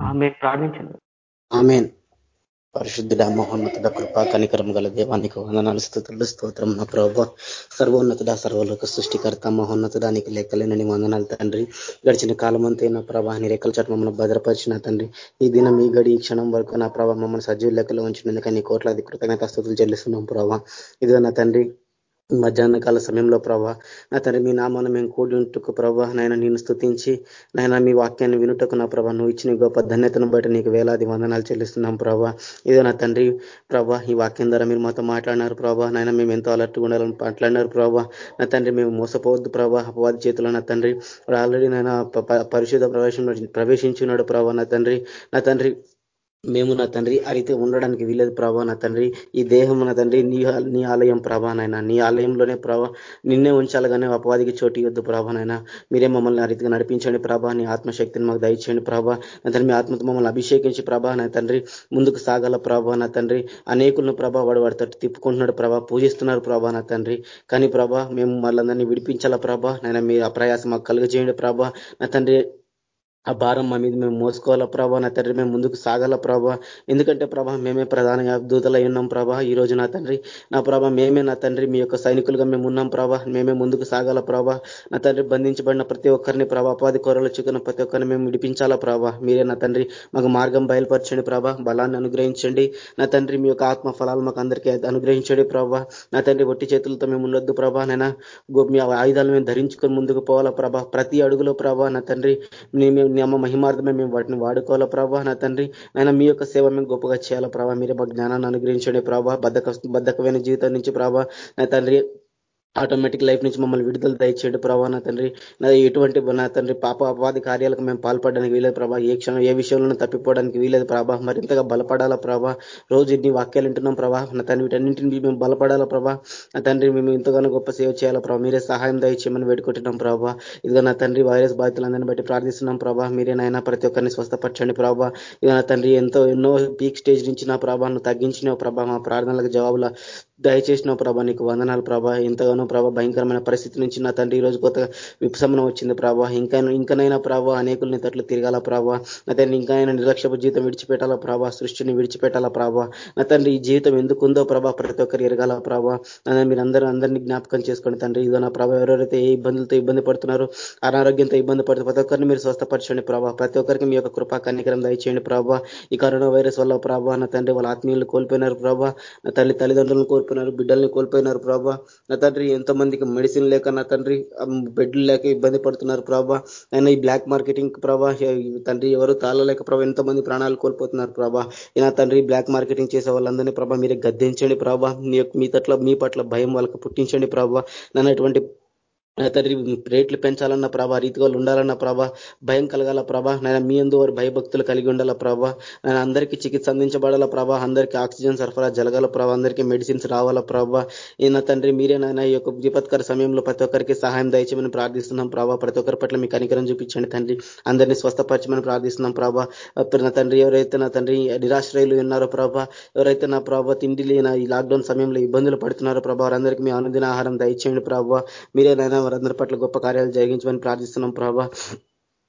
ఆమె ప్రార్థించండి. ఆమెన్. పరిశుద్ధుడ మహోన్నతుడ కృపా కనికరం గల దేవానికి వందనాలు స్థుతులు స్తోత్రం నా ప్రభావ సర్వోన్నతుడ సర్వలోక సృష్టికర్త మహోన్నతుడానికి లెక్కలేనని వందనాలు తండ్రి. గడిచిన కాలం అంతే నా ప్రభా నీ రెక్కల చట్ట మమ్మల్ని భద్రపరిచిన తండ్రి. ఈ దినం ఈ గడి ఈ క్షణం వరకు నా ప్రభావ మమ్మల్ని సజీవ లెక్కలో ఉంచినందుకని కోట్లాది కృతజ్ఞత స్థుతులు చెల్లిస్తున్నాం ప్రభావ ఇదిగో నా తండ్రి మధ్యాహ్న కాల సమయంలో ప్రభా నా తండ్రి మీ నామాన్ని మేము కూడి ఉంటుకు ప్రభా నాయన నేను స్థుతించి నాయన మీ వాక్యాన్ని వినుటకు నా ప్రభా నువ్వు ఇచ్చిన గొప్ప ధన్యతను బట్టి నీకు వేలాది వందనాలు చెల్లిస్తున్నాం ప్రభా. ఇదో నా తండ్రి ప్రభా ఈ వాక్యం ద్వారా మీరు మాతో మాట్లాడినారు ప్రభా నాయన మేము ఎంతో అలర్ట్గా ఉండాలని మాట్లాడినారు ప్రభా. నా తండ్రి మేము మోసపోవద్దు ప్రభా అపవాది చేతిలో నా తండ్రి ఆల్రెడీ నాయన పరిశుద్ధ ప్రవేశంలో ప్రవేశించున్నాడు ప్రభా నా తండ్రి. నా తండ్రి మేము నా తండ్రి ఆ రీతి ఉండడానికి వీలేదు ప్రభా నా తండ్రి. ఈ దేహం నా తండ్రి నీ నీ ఆలయం ప్రభా నీ ఆలయంలోనే ప్రభా నిన్నే ఉంచాలగానే అపవాదికి చోటు ఇవ్వద్దు ప్రభానైనా మీరే మమ్మల్ని ఆ రీతిగా నడిపించండి ప్రభా. నీ ఆత్మశక్తిని మాకు దయచేయండి ప్రభా. నా తండ్రి మీ ఆత్మతో మమ్మల్ని అభిషేకించి ప్రభా నా తండ్రి. ముందుకు సాగాల ప్రభా నా తండ్రి. అనేకులను ప్రభా వాడు వాడితో తిప్పుకుంటున్నాడు ప్రభా. పూజిస్తున్నారు ప్రభా నా తండ్రి. కానీ ప్రభా మేము మళ్ళందరినీ విడిపించాలా ప్రభా? నైనా మీ అప్రయాసం మాకు కలుగజేయండి ప్రభా. నా తండ్రి ఆ భారం మా మీద మేము మోసుకోవాలా ప్రభా? నా తండ్రి మేము ముందుకు సాగాల ప్రభా? ఎందుకంటే ప్రభా మేమే ప్రధానంగా దూతలై ఉన్నాం ప్రభా. ఈ రోజు నా తండ్రి నా ప్రభా మేమే నా తండ్రి మీ యొక్క సైనికులుగా మేము ఉన్నాం ప్రభా. మేమే ముందుకు సాగాల ప్రభా? నా తండ్రి బంధించబడిన ప్రతి ఒక్కరిని ప్రభా అపాధి కొరలు చిక్కున్న ప్రతి ఒక్కరిని మేము విడిపించాలా ప్రభా? మీరే నా తండ్రి మాకు మార్గం బయలుపరచండి ప్రభా. బలాన్ని అనుగ్రహించండి. నా తండ్రి మీ యొక్క ఆత్మ ఫలాలు మాకు అందరికీ అనుగ్రహించండి ప్రభా. నా తండ్రి ఒట్టి చేతులతో మేము ఉండొద్దు ప్రభా. నైనా మీ ఆయుధాలు మేము ధరించుకొని ముందుకు పోవాలా ప్రభా. ప్రతి అడుగులో ప్రభా నా తండ్రి నీ అమ్మ మహిమార్థమే మేము వాటిని వాడుకోవాలా ప్రభా నా తండ్రి. ఆయన మీ యొక్క సేవ మేము గొప్పగా చేయాలా ప్రభా. మీరే మా జ్ఞానాన్ని అనుగ్రహించండి ప్రభా. బద్దక బద్దకమైన జీవితం నుంచి ప్రభా నా తండ్రి. ఆటోమేటిక్ లైఫ్ నుంచి మమ్మల్ని విడుదల దయచేయండి ప్రభా నా తండ్రి. నా ఎటువంటి నా తండ్రి పాప అపవాది కార్యాలకు మేము పాల్పడడానికి వీలేదు ప్రభా. ఏ క్షణం ఏ విషయంలో తప్పిపోవడానికి వీలేదు ప్రభా. మరింతగా బలపడాలా ప్రభా. రోజు ఇన్ని వాక్యాలు వింటున్నాం ప్రభా. నా తండ్రి వీటన్నింటిని మేము బలపడాలా ప్రభా. నా తండ్రి మేము ఎంతగానో గొప్ప సేవ చేయాలా ప్రభా. మీరే సహాయం దయచేయమని వేడుకుంటున్నాం ప్రభా. ఇదిగో నా తండ్రి వైరస్ బాధితులందరినీ బట్టి ప్రార్థిస్తున్నాం ప్రభా. మీరే నాయన ప్రతి ఒక్కరిని స్వస్థపరచండి ప్రభా. ఇదిగో నా తండ్రి ఎంతో ఎన్నో పీక్ స్టేజ్ నుంచి నా ప్రభాను తగ్గించిన ప్రభా. మా ప్రార్థనలకు జవాబుల దయచేసిన ప్రభా. నీకు వందనాలు ప్రభా. ఎంతగానో ప్రభా భయంకరమైన పరిస్థితి నుంచి నా తండ్రి ఈ రోజు కొత్తగా విపశమనం వచ్చింది ప్రభా. ఇంకా ఇంకనైనా ప్రభా అనేకుల్ని తట్లు తిరగాల ప్రభా. నా తండ్రి ఆయన నిర్లక్ష్యపు జీవితం విడిచిపెట్టాలా ప్రభా? సృష్టిని విడిచిపెట్టాలా ప్రభా? నా తండ్రి ఈ జీవితం ఎందుకుందో ప్రభా ప్రతి ఒక్కరు ఎరగాల ప్రభా. మీరు అందరూ అందరినీ జ్ఞాపకం చేసుకోండి తండ్రి. ఇదో నా ప్రభావ ఎవరెవరైతే ఏ ఇబ్బందులతో ఇబ్బంది పడుతున్నారో అనారోగ్యంతో ఇబ్బంది పడుతుంది ప్రతి ఒక్కరిని మీరు స్వస్థపరచండి ప్రభా. ప్రతి ఒక్కరికి మీ యొక్క కృపా కనికరం దయచేయండి ప్రభా. ఈ కరోనా వైరస్ వల్ల ప్రభా నా తండ్రి వాళ్ళ ఆత్మీయులు కోల్పోయినారు ప్రభా. నా తల్లి తల్లిదండ్రులను కోల్పోయినారు బిడ్డల్ని కోల్పోయినారు ప్రభా. నా తండ్రి ఎంతో మందికి మెడిసిన్ లేక నా తండ్రి బెడ్లు లేక ఇబ్బంది పడుతున్నారు ప్రభా. అయినా ఈ బ్లాక్ మార్కెటింగ్ ప్రభా తండ్రి ఎవరు తాళలేక ప్రభా ఎంతో మంది ప్రాణాలు కోల్పోతున్నారు ప్రభా. నా తండ్రి బ్లాక్ మార్కెటింగ్ చేసే వాళ్ళందరినీ ప్రభా మీరే గద్దించండి ప్రభా. మీ తట్ల మీ పట్ల భయం వాళ్ళకి పుట్టించండి ప్రభా. నన్ను తండ్రి రేట్లు పెంచాలన్న ప్రభా రీతిగా ఉండాలన్న ప్రభా భయం కలగాల ప్రభా నేను మీ ఎందు వారి భయభక్తులు కలిగి ఉండాల ప్రభా నేను అందరికీ చికిత్స అందించబడాల ప్రభా అందరికీ ఆక్సిజన్ సరఫరా జరగాల ప్రభా అందరికీ మెడిసిన్స్ రావాలా ప్రభా. ఈయన తండ్రి మీరే నాయన ఈ యొక్క విపత్కర సమయంలో ప్రతి ఒక్కరికి సహాయం దయచేయమని ప్రార్థిస్తున్నాం ప్రభా. ప్రతి ఒక్కరి పట్ల మీ కనికరం చూపించండి తండ్రి. అందరినీ స్వస్థపరచమని ప్రార్థిస్తున్నాం ప్రభా. నా తండ్రి ఎవరైతే నా తండ్రి నిరాశ్రయులు ఉన్నారో ప్రభా ఎవరైతే నా ప్రభా తిండి లేన ఈ లాక్డౌన్ సమయంలో ఇబ్బందులు పడుతున్నారో ప్రభా వారందరికీ మీ అనుదిన ఆహారం దయచేయండి ప్రభా. మీరే నాయన వారందరి పట్ల గొప్ప కార్యాలు జరిగించమని ప్రార్థిస్తున్నాం ప్రభా.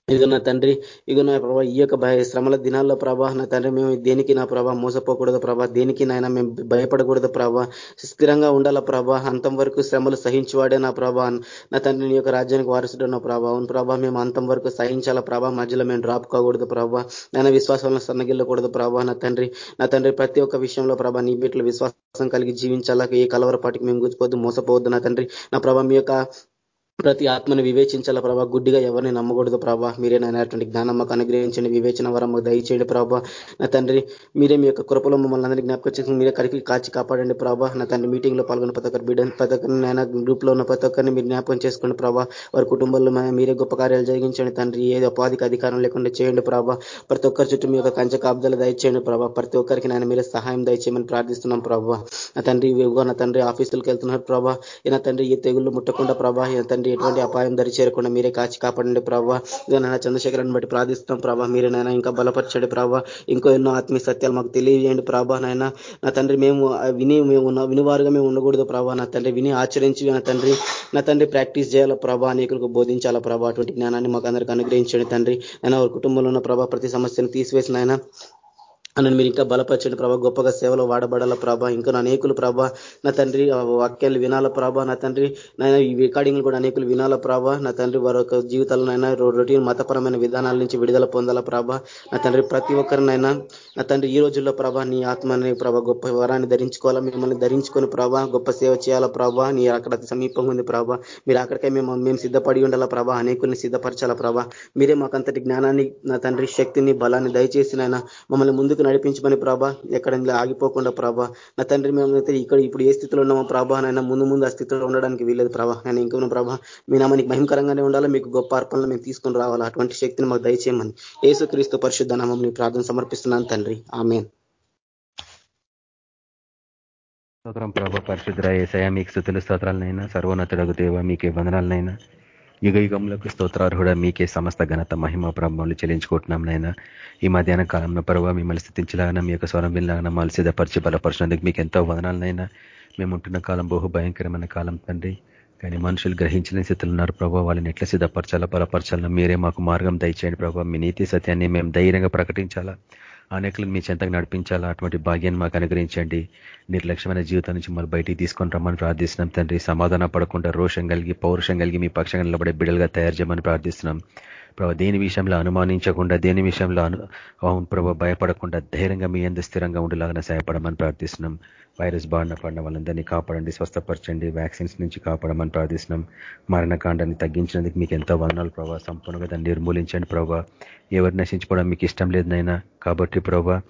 ఇదిగో నా తండ్రి ఇదిగో నా ప్రభా ఈ యొక్క భయ శ్రమల దినాల్లో ప్రభా నా తండ్రి మేము దేనికి నా ప్రభా మోసపోకూడదు ప్రభా దేనికి నాయన మేము భయపడకూడదు ప్రభా స్థిరంగా ఉండాల ప్రభా అంతం వరకు శ్రమలు సహించువాడే నా ప్రభా నా తండ్రి నీ యొక్క రాజ్యానికి వారసుడు నా ప్రభా అవును ప్రభా మేము అంతం వరకు సహించాల ప్రభా మధ్యలో మేము డ్రాప్ కాకూడదు ప్రభా నేను విశ్వాసంలో సన్నగిల్లకూడదు ప్రభా నా తండ్రి నా తండ్రి ప్రతి ఒక్క విషయంలో ప్రభా నీ బిడ్డలు విశ్వాసం కలిగి జీవించాలా ఏ కలవరపాటికి మేము గుచ్చిపోద్దు మోసపోవద్దు నా తండ్రి నా ప్రభా మీ యొక్క ప్రతి ఆత్మను వివేచించాల ప్రభా? గుడ్డిగా ఎవరిని నమ్మకూడదు ప్రభా? మీరే నాయనటువంటి జ్ఞానం మాకు అనుగ్రహించండి వివేచన వరం మాకు దయచేయండి ప్రభా. నా తండ్రి మీరే మీ యొక్క కృపలో మమ్మల్ని అందరినీ జ్ఞాపకం చేసి మీరే కడికి కాచి కాపాడండి ప్రభా. నా తండ్రి మీటింగ్లో పాల్గొన్న ప్రతి ఒక్కరు బిడ్డ ప్రతి ఒక్కరిని నాయన గ్రూప్లో ఉన్న ప్రతి ఒక్కరిని మీరు జ్ఞాపకం చేసుకోండి ప్రభా. వారి కుటుంబంలో మీరే గొప్ప కార్యాలు జరిగించండి తండ్రి. ఏది ఉపాధికి అధికారం లేకుండా చేయండి ప్రభా. ప్రతి ఒక్కరి చుట్టూ మీ యొక్క కంచ కాబ్దాలు దయచేయండి ప్రభా. ప్రతి ఒక్కరికి నాయన మీరే సహాయం దయచేయమని ప్రార్థిస్తున్నాం ప్రభా. నా తండ్రి నా తండ్రి ఆఫీసులకు వెళ్తున్నారు ప్రభా. నా తండ్రి ఈ తెగుళ్ళు ముట్టకుండా ప్రభా. తండ్రి ఎటువంటి అపాయం దరి చేరకుండా మీరే కాచి కాపాడండి ప్రభావ నాయన చంద్రశేఖరాన్ని బట్టి ప్రార్థిస్తున్నాం ప్రభావ మీరే నాయన ఇంకా బలపరచండి ప్రభావ ఇంకో ఎన్నో ఆత్మీయ సత్యాలు మాకు తెలియజేయండి ప్రభా నాయన. నా తండ్రి మేము విని మేము వినివారుగా మేము ఉండకూడదు ప్రభా. నా తండ్రి విని ఆచరించి నా తండ్రి నా తండ్రి ప్రాక్టీస్ చేయాల ప్రభా. అనేకులకు బోధించాలా ప్రభా. అటువంటి జ్ఞానాన్ని మాకు అందరికీ అనుగ్రహించండి తండ్రి. నేను వారి కుటుంబంలో ఉన్న ప్రభా ప్రతి సమస్యను తీసివేసిన ఆయన నన్ను మీరు ఇంకా బలపరచండి ప్రభా. గొప్పగా సేవలో వాడబడాల ప్రభా. ఇంకా అనేకులు ప్రభా నా తండ్రి వాక్యాలు వినాల ప్రభా. నా తండ్రి నాయన ఈ రికార్డింగ్లు కూడా అనేకులు వినాల ప్రభా. నా తండ్రి వారి యొక్క జీవితాలనైనా రొటీన్ మతపరమైన విధానాల నుంచి విడుదల పొందాల ప్రభా. నా తండ్రి ప్రతి ఒక్కరినైనా నా తండ్రి ఈ రోజుల్లో ప్రభా నీ ఆత్మని ప్రభా గొప్ప వరాన్ని ధరించుకోవాలా మిమ్మల్ని ధరించుకొని ప్రభా గొప్ప సేవ చేయాలా ప్రభా. నీ అక్కడ సమీపంగా ఉంది ప్రభా. మీరు అక్కడికే మేము మేము సిద్ధపడి ఉండాలా ప్రభా. అనేకుల్ని సిద్ధపరచాలా ప్రభా. మీరే మాకంతటి జ్ఞానాన్ని నా తండ్రి శక్తిని బలాన్ని దయచేసి మమ్మల్ని ముందుకు నడిపించమని ప్రభా. ఎక్కడ ఆగిపోకుండా ప్రభా. నా తండ్రి మేమైతే ఇక్కడ ఇప్పుడు ఏ స్థితిలో ఉన్నామో ప్రభా. నైనా ముందు ముందు ఆ స్థితిలో ఉండడానికి వీలేదు ప్రభా. నేను ఇంకొన్న ప్రభా మీ నామానికి మహిమకరంగానే ఉండాలి? మీకు గొప్ప అర్పణలు మేము తీసుకొని రావాలి? అటువంటి శక్తిని మాకు దయచేయమని ఏసుక్రీస్తు పరిశుద్ధ నామం ప్రార్థన సమర్పిస్తున్నాను తండ్రి. ఆమెన్. స్తోత్రం ప్రభా పరిశుద్ధ ఏసయ మీకు స్థుతులు స్తోత్రాలనైనా సర్వోన్నతుడకు దేవ మీకే వందనాలనైనా. యుగ యుగంలోకి స్తోత్రార్హుడ మీకే సమస్త ఘనత మహిమ ప్రభావాలు చెల్లించుకుంటున్నాం నైనా ఈ మధ్యాహ్న కాలంలో ప్రభావ మిమ్మల్ని స్థితించలాగా మీ యొక్క స్వరం వినలాగా మళ్ళీ సిద్ధపరిచి బలపరిచినందుకు మీకు ఎంతో వదనాలనైనా మేము ఉంటున్న కాలం బహు భయంకరమైన కాలం తండ్రి. కానీ మనుషులు గ్రహించిన స్థితిలో ఉన్నారు ప్రభావ వాళ్ళని ఎట్లా సిద్ధపరచాలా బలపరచాలా మీరే మాకు మార్గం దయచేయండి ప్రభావ మీ నీతి సత్యాన్ని మేము ధైర్యంగా ప్రకటించాలా? అనేకలను మీ చెంతకు నడిపించాలా? అటువంటి భాగ్యాన్ని మాకు అనుగ్రహించండి. నిర్లక్ష్యమైన జీవితం నుంచి మళ్ళీ బయటికి తీసుకొని రమ్మని ప్రార్థిస్తున్నాం తండ్రి. సమాధాన పడకుండా రోషం కలిగి పౌరుషం కలిగి మీ పక్షంగా నిలబడే బిడ్డలుగా తయారు చేయమని ప్రార్థిస్తున్నాం. ప్రభావ దేని విషయంలో అనుమానించకుండా దేని విషయంలో అను ప్రభావ భయపడకుండా ధైర్యంగా మీ ఎందు స్థిరంగా ఉండేలాగా సహాయపడమని ప్రార్థిస్తున్నాం. వైరస్ బారిన పడిన వాళ్ళందరినీ కాపాడండి స్వస్థపరచండి వ్యాక్సిన్స్ నుంచి కాపాడమని ప్రార్థిస్తున్నాం. మరణకాండాన్ని తగ్గించినందుకు మీకు ఎంతో వర్ణాలు ప్రభావ సంపూర్ణంగా దాన్ని నిర్మూలించండి ప్రభావ ఎవరు నశించుకోవడం మీకు ఇష్టం లేదు నైనా కాబట్టి ప్రభావ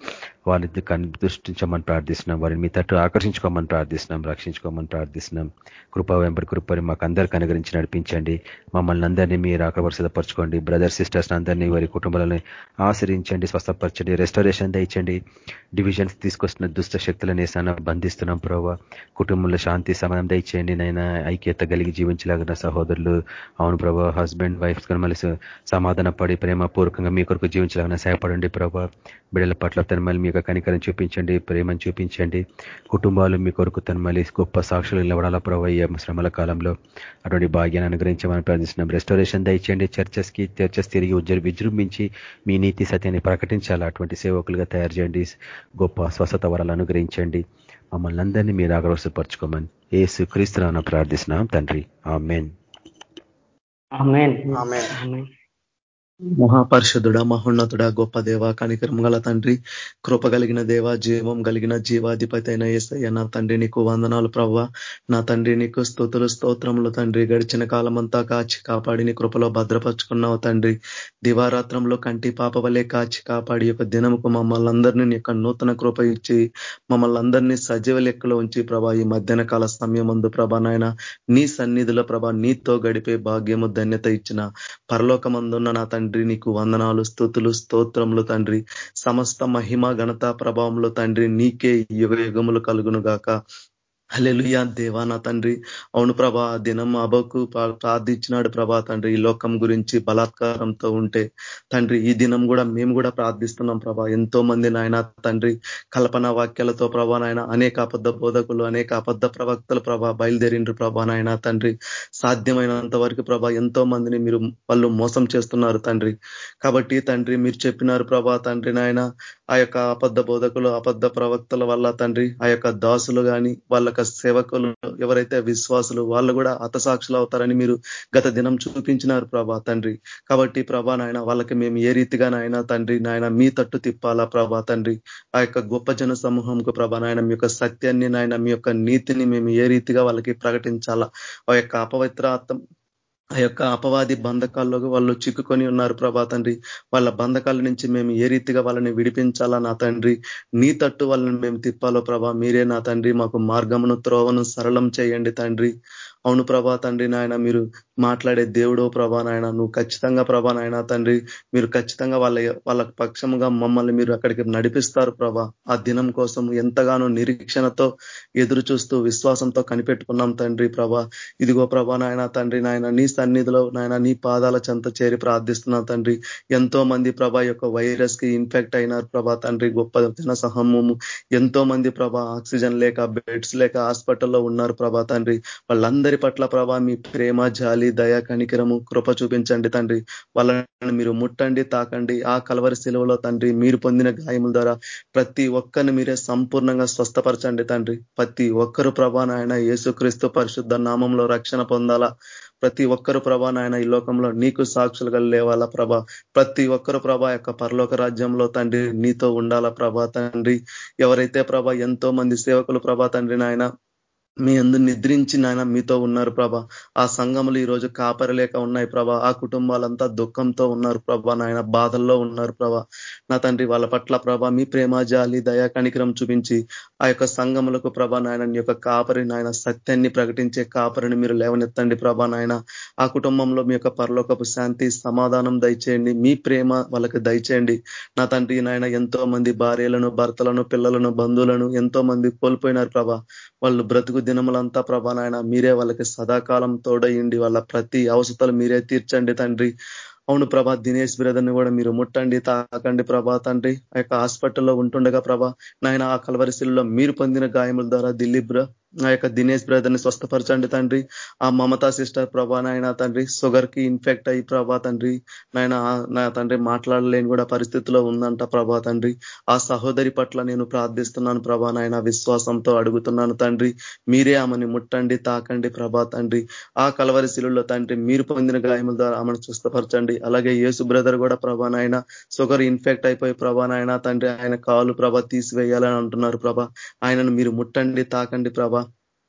వారిని దృష్టించమని ప్రార్థిస్తున్నాం. వారిని మీ తట్టు ఆకర్షించుకోమని ప్రార్థిస్తున్నాం. రక్షించుకోమని ప్రార్థిస్తున్నాం. కృపా వెంబడి కృపని మాకు అందరికి అనుగ్రహించి నడిపించండి. మమ్మల్ని అందరినీ మీరు ఆకర్షితపరచుకోండి బ్రదర్ సిస్టర్స్ అందరినీ వారి కుటుంబాలను ఆశ్రయించండి స్వస్థపరచండి రెస్టరేషన్ దండి డివిజన్స్ తీసుకొస్తున్న దుష్ట శక్తులని ఏసాన బంధిస్తున్నాం ప్రభావ కుటుంబంలో శాంతి సమానం దయచేయండి నైనా ఐక్యత కలిగి జీవించలాగిన సహోదరులు. అవును ప్రభావ హస్బెండ్ వైఫ్ మళ్ళీ సమాధాన పడి ప్రేమపూర్వకంగా మీ కొరకు జీవించలాగిన సహాయపడండి ప్రభావ బిడ్డల పట్ల తన మళ్ళీ మీకు కనికరం చూపించండి ప్రేమను చూపించండి. కుటుంబాలు మీ కొరకు తన మళ్ళీ గొప్ప సాక్షులు నిలబడాల ప్రభావ శ్రమల కాలంలో. అటువంటి భాగ్యాన్ని అనుగ్రహించమని ప్రార్థిస్తున్నాం. రెస్టరేషన్ దయచేయండి. చర్చస్కి చర్చస్ తిరిగి ఉజ్జరి విజృంభించి మీ నీతి సత్యాన్ని ప్రకటించాలి? అటువంటి సేవకులుగా తయారు చేయండి. గొప్ప స్వస్థత వరాలు అనుగ్రహించండి. మమ్మల్ని అందరినీ మీరు ఆగ్రవసపరచుకోమని ఏసు క్రీస్తున్నా ప్రార్థిస్తున్నాం తండ్రి. ఆ మెయిన్ మహాపరిషుడ మహోన్నతుడ గొప్ప దేవ కనికరం గల తండ్రి కృప కలిగిన దేవ జీవం కలిగిన జీవాధిపతి అయిన ఏసయ్య నా తండ్రి నీకు వందనాలు ప్రవ్వ. నా తండ్రి నీకు స్థుతులు స్తోత్రములు తండ్రి. గడిచిన కాలమంతా కాచి కాపాడి నీ కృపలో భద్రపరుచుకున్నావు తండ్రి. దివారాత్రంలో కంటి పాప వలె కాచి కాపాడి యొక్క దినముకు మమ్మల్ని అందరినీ నీ యొక్క నూతన కృప ఇచ్చి మమ్మల్ని అందరినీ సజీవ లెక్కలో ఉంచి ప్రభా ఈ మధ్యాహ్న కాల సమయమందు ప్రభా నాయన నీ సన్నిధిలో ప్రభా నీతో గడిపే భాగ్యము ధన్యత ఇచ్చిన పరలోకమందున్న నా తండ్రి తండ్రి నీకు వందనాలు స్థుతులు స్తోత్రములు తండ్రి. సమస్త మహిమ ఘనత ప్రభావంలో తండ్రి. నీకే యుగ యుగములు కలుగును గాక హలెలుయా దేవా నా తండ్రి అవును ప్రభా దినం అబకు ప్రార్థించినాడు ప్రభా తండ్రి. ఈ లోకం గురించి బలాత్కారంతో ఉంటే తండ్రి ఈ దినం కూడా మేము కూడా ప్రార్థిస్తున్నాం ప్రభా. ఎంతో మంది నాయన తండ్రి కల్పన వాక్యాలతో ప్రభా నాయన అనేక అబద్ధ బోధకులు అనేక అబద్ధ ప్రవక్తలు ప్రభా బయలుదేరిండ్రు ప్రభా నాయన తండ్రి. సాధ్యమైనంత వరకు ప్రభా ఎంతో మందిని మీరు వాళ్ళు మోసం చేస్తున్నారు తండ్రి. కాబట్టి తండ్రి మీరు చెప్పినారు ప్రభా తండ్రి నాయన ఆ యొక్క అబద్ధ బోధకులు అబద్ధ ప్రవక్తల వల్ల తండ్రి ఆ యొక్క దాసులు కానీ వాళ్ళ సేవకులు ఎవరైతే విశ్వాసులు వాళ్ళు కూడా హతసాక్షులు అవుతారని మీరు గత దినం చూపించినారు ప్రభా తండ్రి. కాబట్టి ప్రభా నాయన వాళ్ళకి మేము ఏ రీతిగా నాయన తండ్రి నాయన మీ తట్టు తిప్పాలా ప్రభా తండ్రి? ఆ యొక్క గొప్ప జన సమూహంకు ప్రభా నాయన మీ యొక్క సత్యాన్ని నాయన మీ యొక్క నీతిని మేము ఏ రీతిగా వాళ్ళకి ప్రకటించాలా? ఆ యొక్క అపవిత్రాత్మ ఆ యొక్క అపవాది బంధకాల్లో వాళ్ళు చిక్కుకొని ఉన్నారు ప్రభా తండ్రి. వాళ్ళ బంధకాల నుంచి మేము ఏ రీతిగా వాళ్ళని విడిపించాలా నా తండ్రి? నీ తట్టు వాళ్ళని మేము తిప్పాలో ప్రభా? మీరే నా తండ్రి. మాకు మార్గమును త్రోవను సరళం చేయండి తండ్రి. అవును ప్రభా తండ్రి నాయన మీరు మాట్లాడే దేవుడో ప్రభా నాయన నువ్వు ఖచ్చితంగా ప్రభా నాయన తండ్రి మీరు ఖచ్చితంగా వాళ్ళ వాళ్ళ పక్షముగా మమ్మల్ని మీరు అక్కడికి నడిపిస్తారు ప్రభా. ఆ దినం కోసం ఎంతగానో నిరీక్షణతో ఎదురు చూస్తూ విశ్వాసంతో కనిపెట్టుకున్నాం తండ్రి ప్రభా. ఇదిగో ప్రభా నాయన తండ్రి నాయన నీ సన్నిధిలో నాయన నీ పాదాల చెంత చేరి ప్రార్థిస్తున్నాం తండ్రి. ఎంతో మంది ప్రభా యొక్క వైరస్కి ఇన్ఫెక్ట్ అయినారు ప్రభా తండ్రి గొప్ప జన సహమము ఎంతో మంది ప్రభా ఆక్సిజన్ లేక బెడ్స్ లేక హాస్పిటల్లో ఉన్నారు ప్రభా తండ్రి. వాళ్ళందరూ పట్ల ప్రభా మీ ప్రేమ జాలి దయ కనికరము కృప చూపించండి తండ్రి. వాళ్ళని మీరు ముట్టండి తాకండి. ఆ కలవరి సెలవులో తండ్రి మీరు పొందిన గాయముల ద్వారా ప్రతి ఒక్కరిని మీరే సంపూర్ణంగా స్వస్థపరచండి తండ్రి. ప్రతి ఒక్కరు ప్రభా నాయన యేసుక్రీస్తు పరిశుద్ధ నామంలో రక్షణ పొందాలా. ప్రతి ఒక్కరు ప్రభా నాయన ఈ లోకంలో నీకు సాక్షులుగా లేవాలా ప్రభ. ప్రతి ఒక్కరు ప్రభా యొక్క పరలోక రాజ్యంలో తండ్రి నీతో ఉండాలా ప్రభా తండ్రి. ఎవరైతే ప్రభ ఎంతో మంది సేవకులు ప్రభా తండ్రి నాయన మీ అందు నిద్రించి నాయన మీతో ఉన్నారు ప్రభా. ఆ సంఘములు ఈరోజు కాపరలేక ఉన్నాయి ప్రభా. ఆ కుటుంబాలంతా దుఃఖంతో ఉన్నారు ప్రభా. నాయన బాధల్లో ఉన్నారు ప్రభా. నా తండ్రి వాళ్ళ పట్ల ప్రభా మీ ప్రేమ జాలి దయా కణికరం చూపించి ఆ యొక్క సంఘములకు ప్రభా నాయన యొక్క కాపరి నాయన సత్యాన్ని ప్రకటించే కాపరిని మీరు లేవనెత్తండి ప్రభా నాయన. ఆ కుటుంబంలో మీ యొక్క పరలోకపు శాంతి సమాధానం దయచేయండి. మీ ప్రేమ వాళ్ళకి దయచేయండి. నా తండ్రి నాయన ఎంతో మంది భార్యలను భర్తలను పిల్లలను బంధువులను ఎంతో మంది కోల్పోయినారు ప్రభా. వాళ్ళు బ్రతుకు దినములంతా ప్రభా నాయన మీరే వాళ్ళకి సదాకాలంతో తోడయండి వాళ్ళ ప్రతి అవసరాలు మీరే తీర్చండి తండ్రి. అవును ప్రభా దినేష్ బ్రదర్ని కూడా మీరు ముట్టండి తాకండి ప్రభా తండ్రి. ఆ యొక్క హాస్పిటల్లో ఉంటుండగా ప్రభా నాయన ఆ కలవరిశిల్లో మీరు పొందిన గాయముల ద్వారా దిలీప్ నా యొక్క దినేష్ బ్రదర్ని స్వస్థపరచండి తండ్రి. ఆ మమతా సిస్టర్ ప్రభా నాయన తండ్రి షుగర్కి ఇన్ఫెక్ట్ అయ్యి ప్రభా తండ్రి. నాయన నా తండ్రి మాట్లాడలేని కూడా పరిస్థితిలో ఉందంట ప్రభా తండ్రి. ఆ సహోదరి పట్ల నేను ప్రార్థిస్తున్నాను ప్రభా నాయన విశ్వాసంతో అడుగుతున్నాను తండ్రి. మీరే ఆమెని ముట్టండి తాకండి ప్రభా తండ్రి. ఆ కలవరి శిలుల్లో తండ్రి మీరు పొందిన గాయముల ద్వారా ఆమెను స్వస్థపరచండి. అలాగే యేసు బ్రదర్ కూడా ప్రభా నాయన షుగర్ ఇన్ఫెక్ట్ అయిపోయి ప్రభా నాయన తండ్రి ఆయన కాలు ప్రభ తీసివేయాలని అంటున్నారు ప్రభా. ఆయనను మీరు ముట్టండి తాకండి ప్రభా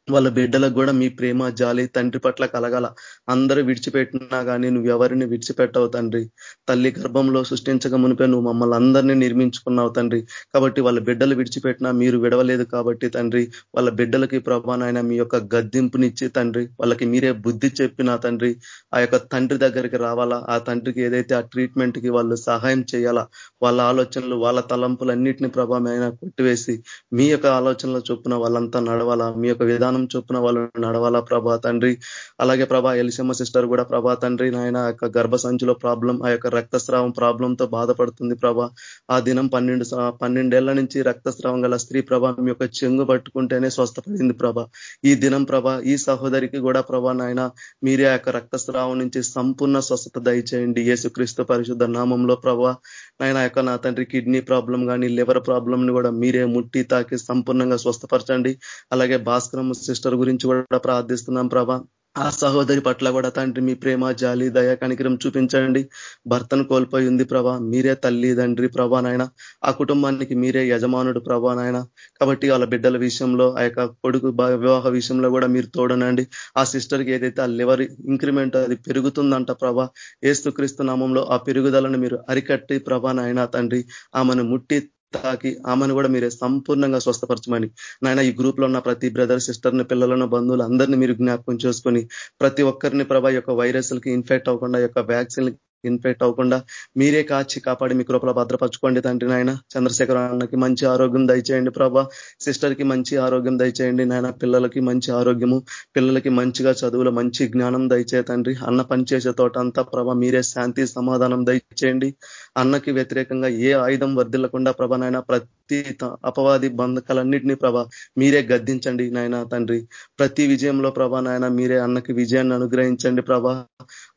వాళ్ళ బిడ్డలకు కూడా మీ ప్రేమ జాలి తండ్రి పట్ల కలగాల. అందరూ విడిచిపెట్టినా కానీ నువ్వు ఎవరిని విడిచిపెట్టవు తండ్రి. తల్లి గర్భంలో సృష్టించక మునిపే నువ్వు మమ్మల్ని అందరినీ నిర్మించుకున్నావు తండ్రి. కాబట్టి వాళ్ళ బిడ్డలు విడిచిపెట్టినా మీరు విడవలేదు కాబట్టి తండ్రి. వాళ్ళ బిడ్డలకి ప్రభానైనా మీ యొక్క గద్దింపునిచ్చి తండ్రి. వాళ్ళకి మీరే బుద్ధి చెప్పినా తండ్రి. ఆ యొక్క తండ్రి దగ్గరికి రావాలా? ఆ తండ్రికి ఏదైతే ఆ ట్రీట్మెంట్కి వాళ్ళు సహాయం చేయాలా? వాళ్ళ ఆలోచనలు వాళ్ళ తలంపులన్నిటిని ప్రభావమైన కొట్టివేసి మీ యొక్క ఆలోచనల చొప్పున వాళ్ళంతా నడవాలా? మీ యొక్క విధానం చొప్పున వాళ్ళు నడవాలా ప్రభా తండ్రి? అలాగే ప్రభా ఎలిసమ్మ సిస్టర్ కూడా ప్రభా తండ్రి నాయన యొక్క గర్భ సంచిలో ప్రాబ్లం ఆ యొక్క రక్తస్రావం ప్రాబ్లంతో బాధపడుతుంది ప్రభా. ఆ దినం పన్నెండు పన్నెండేళ్ళ నుంచి రక్తస్రావం గల స్త్రీ ప్రభా మీ యొక్క చెంగు పట్టుకుంటేనే స్వస్థపడింది ప్రభా. ఈ దినం ప్రభా ఈ సహోదరికి కూడా ప్రభా నాయన మీరే ఆ యొక్క రక్తస్రావం నుంచి సంపూర్ణ స్వస్థత దయచేయండి. యేసుక్రీస్తు పరిశుద్ధ నామంలో ప్రభా నాయన యొక్క నా తండ్రి కిడ్నీ ప్రాబ్లం కానీ లివర్ ప్రాబ్లం ని కూడా మీరే ముట్టి తాకి సంపూర్ణంగా స్వస్థపరచండి. అలాగే భాస్కరం సిస్టర్ గురించి కూడా ప్రార్థిస్తున్నాం ప్రభా. ఆ సహోదరి పట్ల కూడా తండ్రి మీ ప్రేమ జాలి దయ కనికరం చూపించండి. భర్తను కోల్పోయి ఉంది ప్రభా. మీరే తల్లి తండ్రి ప్రభా నాయన. ఆ కుటుంబానికి మీరే యజమానుడు ప్రభా నాయన. కాబట్టి వాళ్ళ బిడ్డల విషయంలో ఆ యొక్క కొడుకు వివాహ విషయంలో కూడా మీరు తోడనండి. ఆ సిస్టర్కి ఏదైతే ఆ లివర్ ఇంక్రిమెంట్ అది పెరుగుతుందంట ప్రభా ఏస్తుక్రీస్తు నామంలో ఆ పెరుగుదలను మీరు అరికట్టి ప్రభా నాయన తండ్రి. ఆమెను ముట్టి తాకి ఆమెను కూడా మీరే సంపూర్ణంగా స్వస్థపరచమని. నాయన ఈ గ్రూప్లో ఉన్న ప్రతి బ్రదర్ సిస్టర్ని పిల్లలను బంధువులు అందరినీ మీరు జ్ఞాపకం చేసుకొని ప్రతి ఒక్కరిని ప్రభా యొక్క వైరస్లకి ఇన్ఫెక్ట్ అవ్వకుండా యొక్క వ్యాక్సిన్ ఇన్ఫెక్ట్ అవ్వకుండా మీరే కాచి కాపాడి మీ కృపలో భద్రపరచుకోండి తండ్రి నాయన. చంద్రశేఖర అన్నకి మంచి ఆరోగ్యం దయచేయండి ప్రభా. సిస్టర్కి మంచి ఆరోగ్యం దయచేయండి నాయన. పిల్లలకి మంచి ఆరోగ్యము పిల్లలకి మంచిగా చదువులో మంచి జ్ఞానం దయచే తండ్రి. అన్న పనిచేసే తోట అంతా ప్రభా మీరే శాంతి సమాధానం దయచేయండి. అన్నకి వ్యతిరేకంగా ఏ ఆయుధం వర్దిల్లకుండా ప్రభ నాయన ప్రతి అపవాది బంధకాలన్నింటినీ ప్రభ మీరే గద్దించండి నాయన తండ్రి. ప్రతి విజయంలో ప్రభా నాయన మీరే అన్నకి విజయాన్ని అనుగ్రహించండి ప్రభా.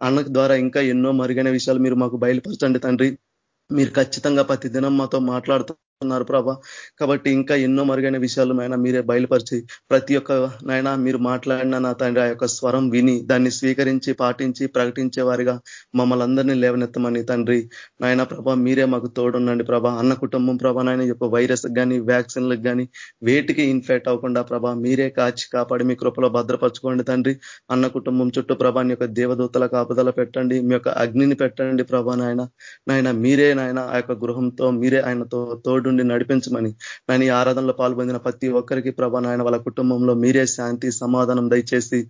అన్నకి ద్వారా ఇంకా ఎన్నో మరుగైన విషయాలు మీరు మాకు బయలుపరచండి తండ్రి. మీరు ఖచ్చితంగా ప్రతి దినం మాతో మాట్లాడుతూ ఉన్నారు ప్రభా. కాబట్టి ఇంకా ఎన్నో మరుగైన విషయాలు నాయన మీరే బయలుపరిచి ప్రతి ఒక్క నాయన మీరు మాట్లాడిన నా తండ్రి ఆ యొక్క స్వరం విని దాన్ని స్వీకరించి పాటించి ప్రకటించే వారిగా మమ్మల్ని అందరినీ లేవనెత్తమని తండ్రి. నాయన ప్రభా మీరే మాకు తోడుండండి ప్రభా. అన్న కుటుంబం ప్రభా నాయన యొక్క వైరస్ కానీ వ్యాక్సిన్లకు కానీ వేటికి ఇన్ఫెక్ట్ అవ్వకుండా ప్రభా మీరే కాచి కాపాడి మీ కృపలో భద్రపరచుకోండి తండ్రి. అన్న కుటుంబం చుట్టూ ప్రభాని యొక్క దేవదూతల కాపుదల పెట్టండి మీ యొక్క అగ్నిని పెట్టండి ప్రభా నాయన. నాయన మీరే నాయన ఆ యొక్క గృహంతో మీరే ఆయనతో తోడు నుండి నడిపించమని. నాయన ఈ ఆరాధనలో పాల్పొందిన ప్రతి ఒక్కరికి ప్రభా నాయన వాళ్ళ కుటుంబంలో మీరే శాంతి సమాధానం దయచేసి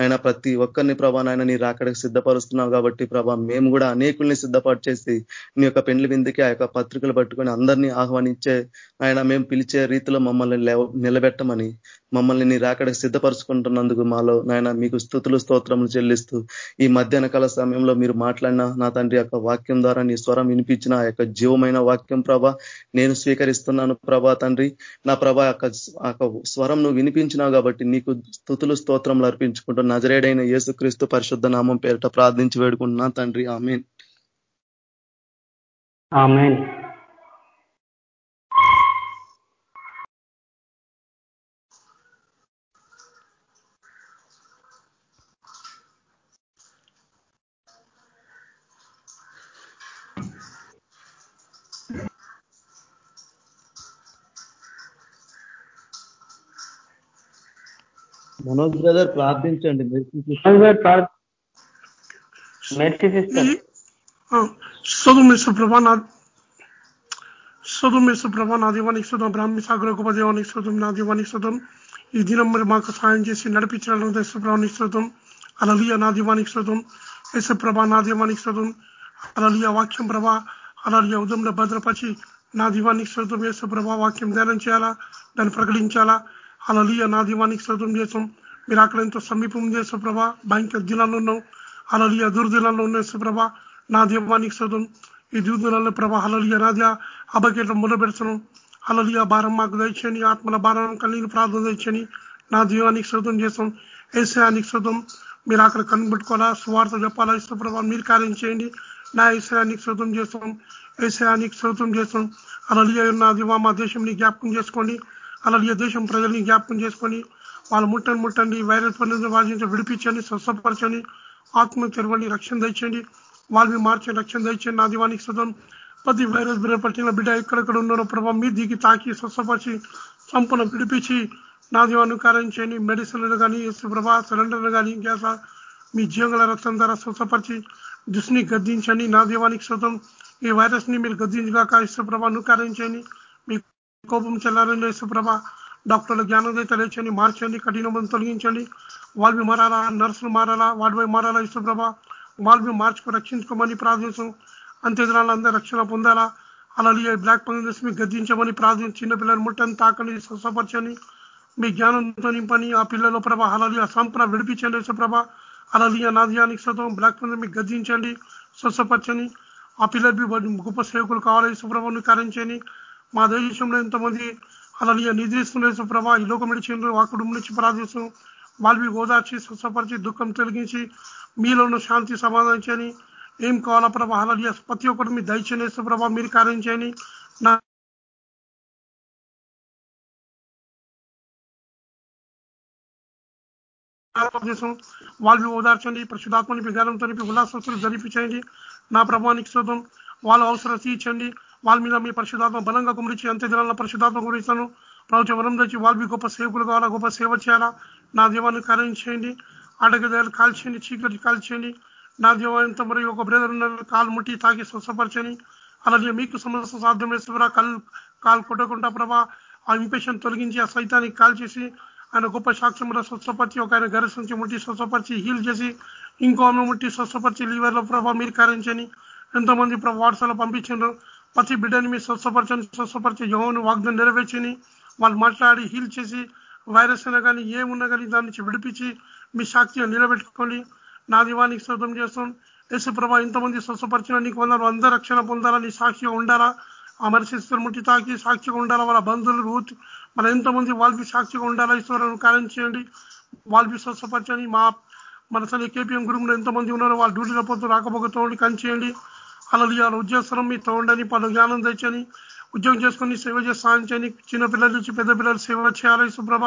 ఆయన ప్రతి ఒక్కరిని ప్రభా నాయన నీ రాకడికి సిద్ధపరుస్తున్నావు కాబట్టి ప్రభా మేము కూడా అనేకుల్ని సిద్ధపాటు చేసి నీ యొక్క పెండ్లి విందుకి ఆ యొక్క పత్రికలు పట్టుకొని అందరినీ ఆహ్వానించే ఆయన మేము పిలిచే రీతిలో మమ్మల్ని నిలబెట్టమని మమ్మల్ని నీ రాకడికి సిద్ధపరచుకుంటున్నందుకు మాలో నాయన మీకు స్థుతులు స్తోత్రములు చెల్లిస్తూ ఈ మధ్యాహ్న కాల సమయంలో మీరు మాట్లాడిన నా తండ్రి యొక్క వాక్యం ద్వారా నీ స్వరం వినిపించిన ఆ యొక్క జీవమైన వాక్యం ప్రభా నేను స్వీకరిస్తున్నాను ప్రభా తండ్రి. నా ప్రభా యొక్క స్వరం నువ్వు వినిపించినావు కాబట్టి నీకు స్థుతులు స్తోత్రములు అర్పించుకుంటూ నజరేడైన యేసుక్రీస్తు పరిశుద్ధ నామం పేరిట ప్రార్థించి వేడుకుంటున్నా తండ్రి. ఆమెన్. ఆమెన్. మనోజ్ బ్రదర్ ప్రార్థించండి సదుమేశ్వ ప్రభా నా సదుమేశ్వ ప్రభా నా దీవానికి శుధం బ్రాహ్మి సాగర గొప్ప దేవానికి శుధం నా దీవానికి శుధం ఈ దినం మరి మాకు సాయం చేసి నడిపించిన దేశప్రభానికి శుధం అలలియ నా దీవానికి శుధం యేసప్రభ నా దీవానికి శుధం అలలియ వాక్యం ప్రభా అలలియ ఉదయంలో భద్రపరిచి నా దీవానికి శుద్ధం యేసప్రభ వాక్యం ధ్యానం చేయాలా? దాన్ని ప్రకటించాలా? అలలియ నా దీవానికి శుద్ధం చేసాం మీరు అక్కడ ఎంతో సమీపం చేసే ప్రభా భయంకర దినాల్లో ఉన్నాం అలలియ దుర్దినాల్లో ఉన్న ప్రభ నా దీవానికి శుద్ధం ఈ దుర్దినాల్లో ప్రభా అలలియ నాద్య అబకేట మొదలుపెడుతున్నాం అలలియ భారం మాకు దయచేయని ఆత్మల భారం కలిగిన ప్రార్థన దయచేయని నా దీవానికి శుద్ధం చేస్తాం ఏసయానికి శుద్ధం మీరు అక్కడ కనిపెట్టుకోవాలా స్వార్థ చెప్పాలా? ఇష్టప్రభా మీరు కార్యం చేయండి. నా ఏసయానికి శుద్ధం చేస్తాం ఏసయానికి శుద్ధం చేస్తాం అలలియ నా దివా మా దేశంని జ్ఞాపకం చేసుకోండి. అలలియ దేశం ప్రజల్ని జ్ఞాపకం చేసుకొని వాళ్ళు ముట్టని ముట్టండి వైరస్ పనులు వాదించి విడిపించండి స్వస్థపరచండి ఆత్మ తెరవండి రక్షణ తెచ్చండి వాళ్ళని మార్చండి రక్షణ తెచ్చండి నా దీవానికి సదం ప్రతి వైరస్ పట్టిన బిడ్డ ఎక్కడెక్కడ ఉన్నారో ప్రభావ మీ దిగి తాకి స్వస్థపరిచి సంపూర్ణ విడిపించి నా దీవాన్ని చేయండి. మెడిసిన్లు కానీ ప్రభా సిలిండర్లు కానీ గ్యాస్ మీ జీవంగల రక్తం ద్వారా స్వస్థపరిచి దృష్టిని గద్దించండి. నా దీవానికి శుతం ఈ వైరస్ని మీరు గద్దించగాక ఇష్టప్రభ కార్యం చేయండి. మీ కోపం చెల్లారని ఇసుప్రభ డాక్టర్ల జ్ఞానం తెలియచండి మార్చండి కఠినమని తొలగించండి. వాళ్ళవి మారాలా నర్సులు మారాలా వాటిపై మారాలా ఇష్టప్రభ వాళ్ళవి మార్చుకు రక్షించుకోమని ప్రార్థించం. అంతే రక్షణ పొందాలా? అలాగే బ్లాక్ పంగస్ మీకు గద్దించమని ప్రార్థించి. చిన్నపిల్లలు ముట్టని తాకండి స్వస్థపరచని మీ జ్ఞానంతో నింపని ఆ పిల్లల ప్రభ అలలియ సంపన విడిపించండి ప్రభ అలలియ నాదియానికి సతం బ్లాక్ పంగ మీకు గద్దించండి స్వస్థపరచని ఆ పిల్లలు గొప్ప సేవకులు కావాలి? సుప్రభను కరించని మా దేశంలో ఎంతమంది అలా నిద్రిస్తున్న ప్రభా ఈ లోకం విడిచిండ్రు ఆ కుటుంబం నుంచి ప్రార్థిస్తాం వాళ్ళవి ఓదార్చి స్వస్థపరిచి దుఃఖం తొలగించి మీలో ఉన్న శాంతి సమాధానించని ఏం కావాలా ప్రభా? అలా ప్రతి ఒక్కటి మీ దయచేసి ప్రభా మీరు కార్యం చేయని నా వాళ్ళు ఓదార్చండి పరిశుధాత్మని విగాలంతో ఉల్లాసస్తులు జరిపించండి నా ప్రభానికి శుద్ధం వాళ్ళ అవసరం తీర్చండి. వాళ్ళ మీద మీ పరిశుధాత్మ బలంగా కుమరించి అంత్య దినాల పరిశుధాత్మ కుమరిస్తాను ప్రభుత్వ వరం తెచ్చి వాళ్ళు గొప్ప సేవకులు కావాలా గొప్ప సేవ చేయాలా? నా దేవాన్ని కరణించేయండి చేయండి. అడగదాలు కాల్చేయండి చీకటి కాల్చేయండి నా దీవాంత మరి ఒక బ్రదర్ ఉన్న కాలు ముట్టి తాకి స్వస్థపరచని. అలాగే మీకు సమస్య సాధ్యం వేస్తున్నా కాలు కాలు కొట్టకుండా ప్రభా ఆ ఇంపేషన్ తొలగించి ఆ సైతానికి కాల్ చేసి ఆయన గొప్ప సాక్ష్యంలో స్వస్థపరిచి ఒక ఆయన గరస్ నుంచి ముట్టి స్వస్థపరిచి హీల్ చేసి ఇంకో ఆమె ముట్టి స్వస్థపరిచి లీవర్లో ప్రభావ మీరు కరించని ఎంతోమంది ప్రభావ వాట్సాప్లో పంపించారు ప్రతి బిడ్డని మీరు స్వస్థపరచని స్వస్థపరిచి యోను వాగ్దం నెరవేర్చని వాళ్ళు మాట్లాడి హీల్ చేసి వైరస్ అయినా కానీ ఏమున్నా కానీ దాని నుంచి విడిపించి మీ సాక్షిగా నిలబెట్టుకొని నా దివానికి శోధం చేస్తాం. యేసు ప్రభా ఇంతమంది స్వస్థపరిచిన నీకు వందలు అందరూ రక్షణ పొందాలా? నీ సాక్షిగా ఉండాలా? ఆ మనిషి ముట్టి తాకి సాక్షిగా ఉండాలా? వాళ్ళ బంధువులు రూత్ మన ఎంతమంది వాళ్ళకి సాక్షిగా ఉండాలా? ఈశ్వరాలను కార్యం చేయండి. వాళ్ళకి స్వస్థపరచని మా మన సరే కేపీఎం గురువులు ఎంతమంది ఉన్నారో వాళ్ళ డ్యూటీలో పోతూ రాకపోతే కంచేయండి అలా ఉద్యోగస్తులం మీ తోండని పలు జ్ఞానం తెచ్చని ఉద్యోగం చేసుకుని సేవ చేసి సాధించని చిన్నపిల్లల నుంచి పెద్ద పిల్లలు సేవ చేయాలి సుప్రభ.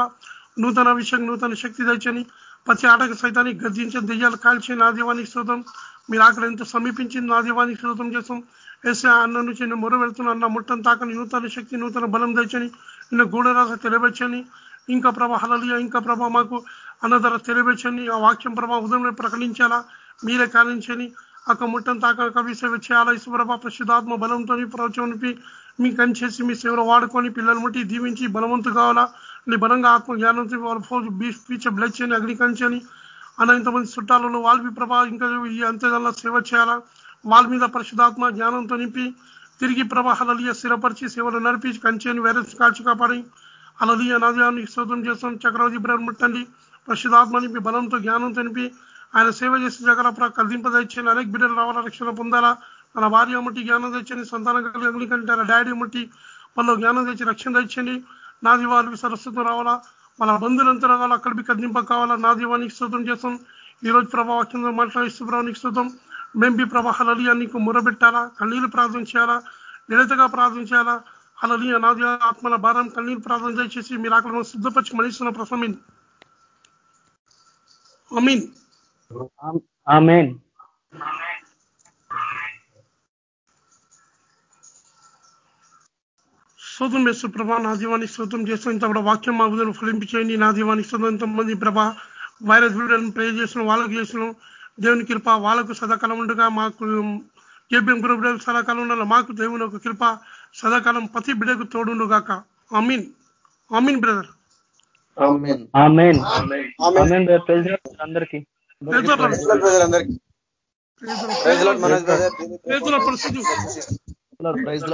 నూతన విషయం నూతన శక్తి తెచ్చని ప్రతి ఆటక సైతాన్ని గర్జించని దెయ్యాలు కాల్చి నా దీవానికి శ్రోతం మీరు అక్కడ ఎంత సమీపించింది నా దీవానికి శ్రోతం చేస్తాం. ఎస్ఏ అన్న నుంచి నేను మొర వెళ్తున్నా అన్న ముట్టం తాకని నూతన శక్తి నూతన బలం తెచ్చని నిన్న గూఢరాశ తెలియవచ్చని ఇంకా ప్రభా హలలియ ఇంకా ప్రభా మాకు అన్నధర తెలియవచ్చని ఆ వాక్యం ప్రభా ఉదయం ప్రకటించాలా మీరే కానించని ఆ ముట్టం తాక కవి సేవ చేయాలా ఇసుప్రభ ప్రసిద్ధాత్మ బలంతో ప్రవచం మీ కంచేసి మీ సేవలో వాడుకొని పిల్లలు ముట్టి దీవించి బలవంతు కావాలా? నీ బలంగా ఆత్మ జ్ఞానంతో వాళ్ళ బీచ్ బ్లడ్ చేయని అగ్ని కంచని. అన్న ఇంతమంది చుట్టాలలో వాళ్ళ ప్రభా ఇంకా ఈ అంత్యదల్లా సేవ చేయాలా? వాళ్ళ మీద పరిశుధాత్మ జ్ఞానంతో నింపి తిరిగి ప్రభాహాలలియ స్థిరపరిచి సేవలు నడిపి కంచెని వైరస్ కాల్చి కాపాడి. అలలియ నదియాన్ని శోధం చేస్తాం. చక్రవర్తి బ్రహ్మ ముట్టండి. పరిశుధాత్మ నింపి బలంతో జ్ఞానంతో నింపి ఆయన సేవ చేసి జగల కదింపదచ్చని అనేక బిడ్డలు రావాల రక్షణ పొందాలా? తన భార్య ముట్టి జ్ఞానం తెచ్చని సంతానం కలిగి కంటే డాడీ ముట్టి వాళ్ళు జ్ఞానం తెచ్చి రక్షణ తెచ్చండి నా దీవానికి సరస్వతం రావాలా? మన బంధువులంతా రావాలా? అక్కడికి కదింప కావాలా? నా దీవానికి శుతం చేస్తాం. ఈ రోజు ప్రభావ కింద మాట్లాడిస్తూ ప్రభానికి శుతం మేము బి ప్రభాహాలలియా నీకు మురబెట్టాలా కన్నీళ్ళు ప్రార్థన చేయాలా? నిరతగా ప్రార్థన చేయాలా? హలలియా నాది ఆత్మల భారం కన్నీళ్ళు ప్రార్థన చేసి మీరు అక్కడ సిద్ధపరిచి మనిస్తున్న ప్రసమీన్ అమీన్ ఆమెన్. శోతం వేస్తూ ప్రభా నా దీవానికి శోతం చేస్తూ ఇంత కూడా వాక్యం మా ఉదయం ఫలింపించేయండి నా దీవానికి శోతం ఎంతమంది ప్రభా వైరస్ వీడియోలను ప్రే చేసిన వాళ్ళకు చేసిన దేవుని కృప వాళ్ళకు సదాకాలం ఉండగా మాకు కేబిఎం గ్రూప్ సదాకాలం ఉండాలి? మాకు దేవుని ఒక కృప సదాకాలం ప్రతి బిడ్డకు తోడుండు గాక అమీన్ అమీన్ బ్రదర్. ఆమెన్ ఆమెన్ అందరికి పరిస్థితి ప్రైజ్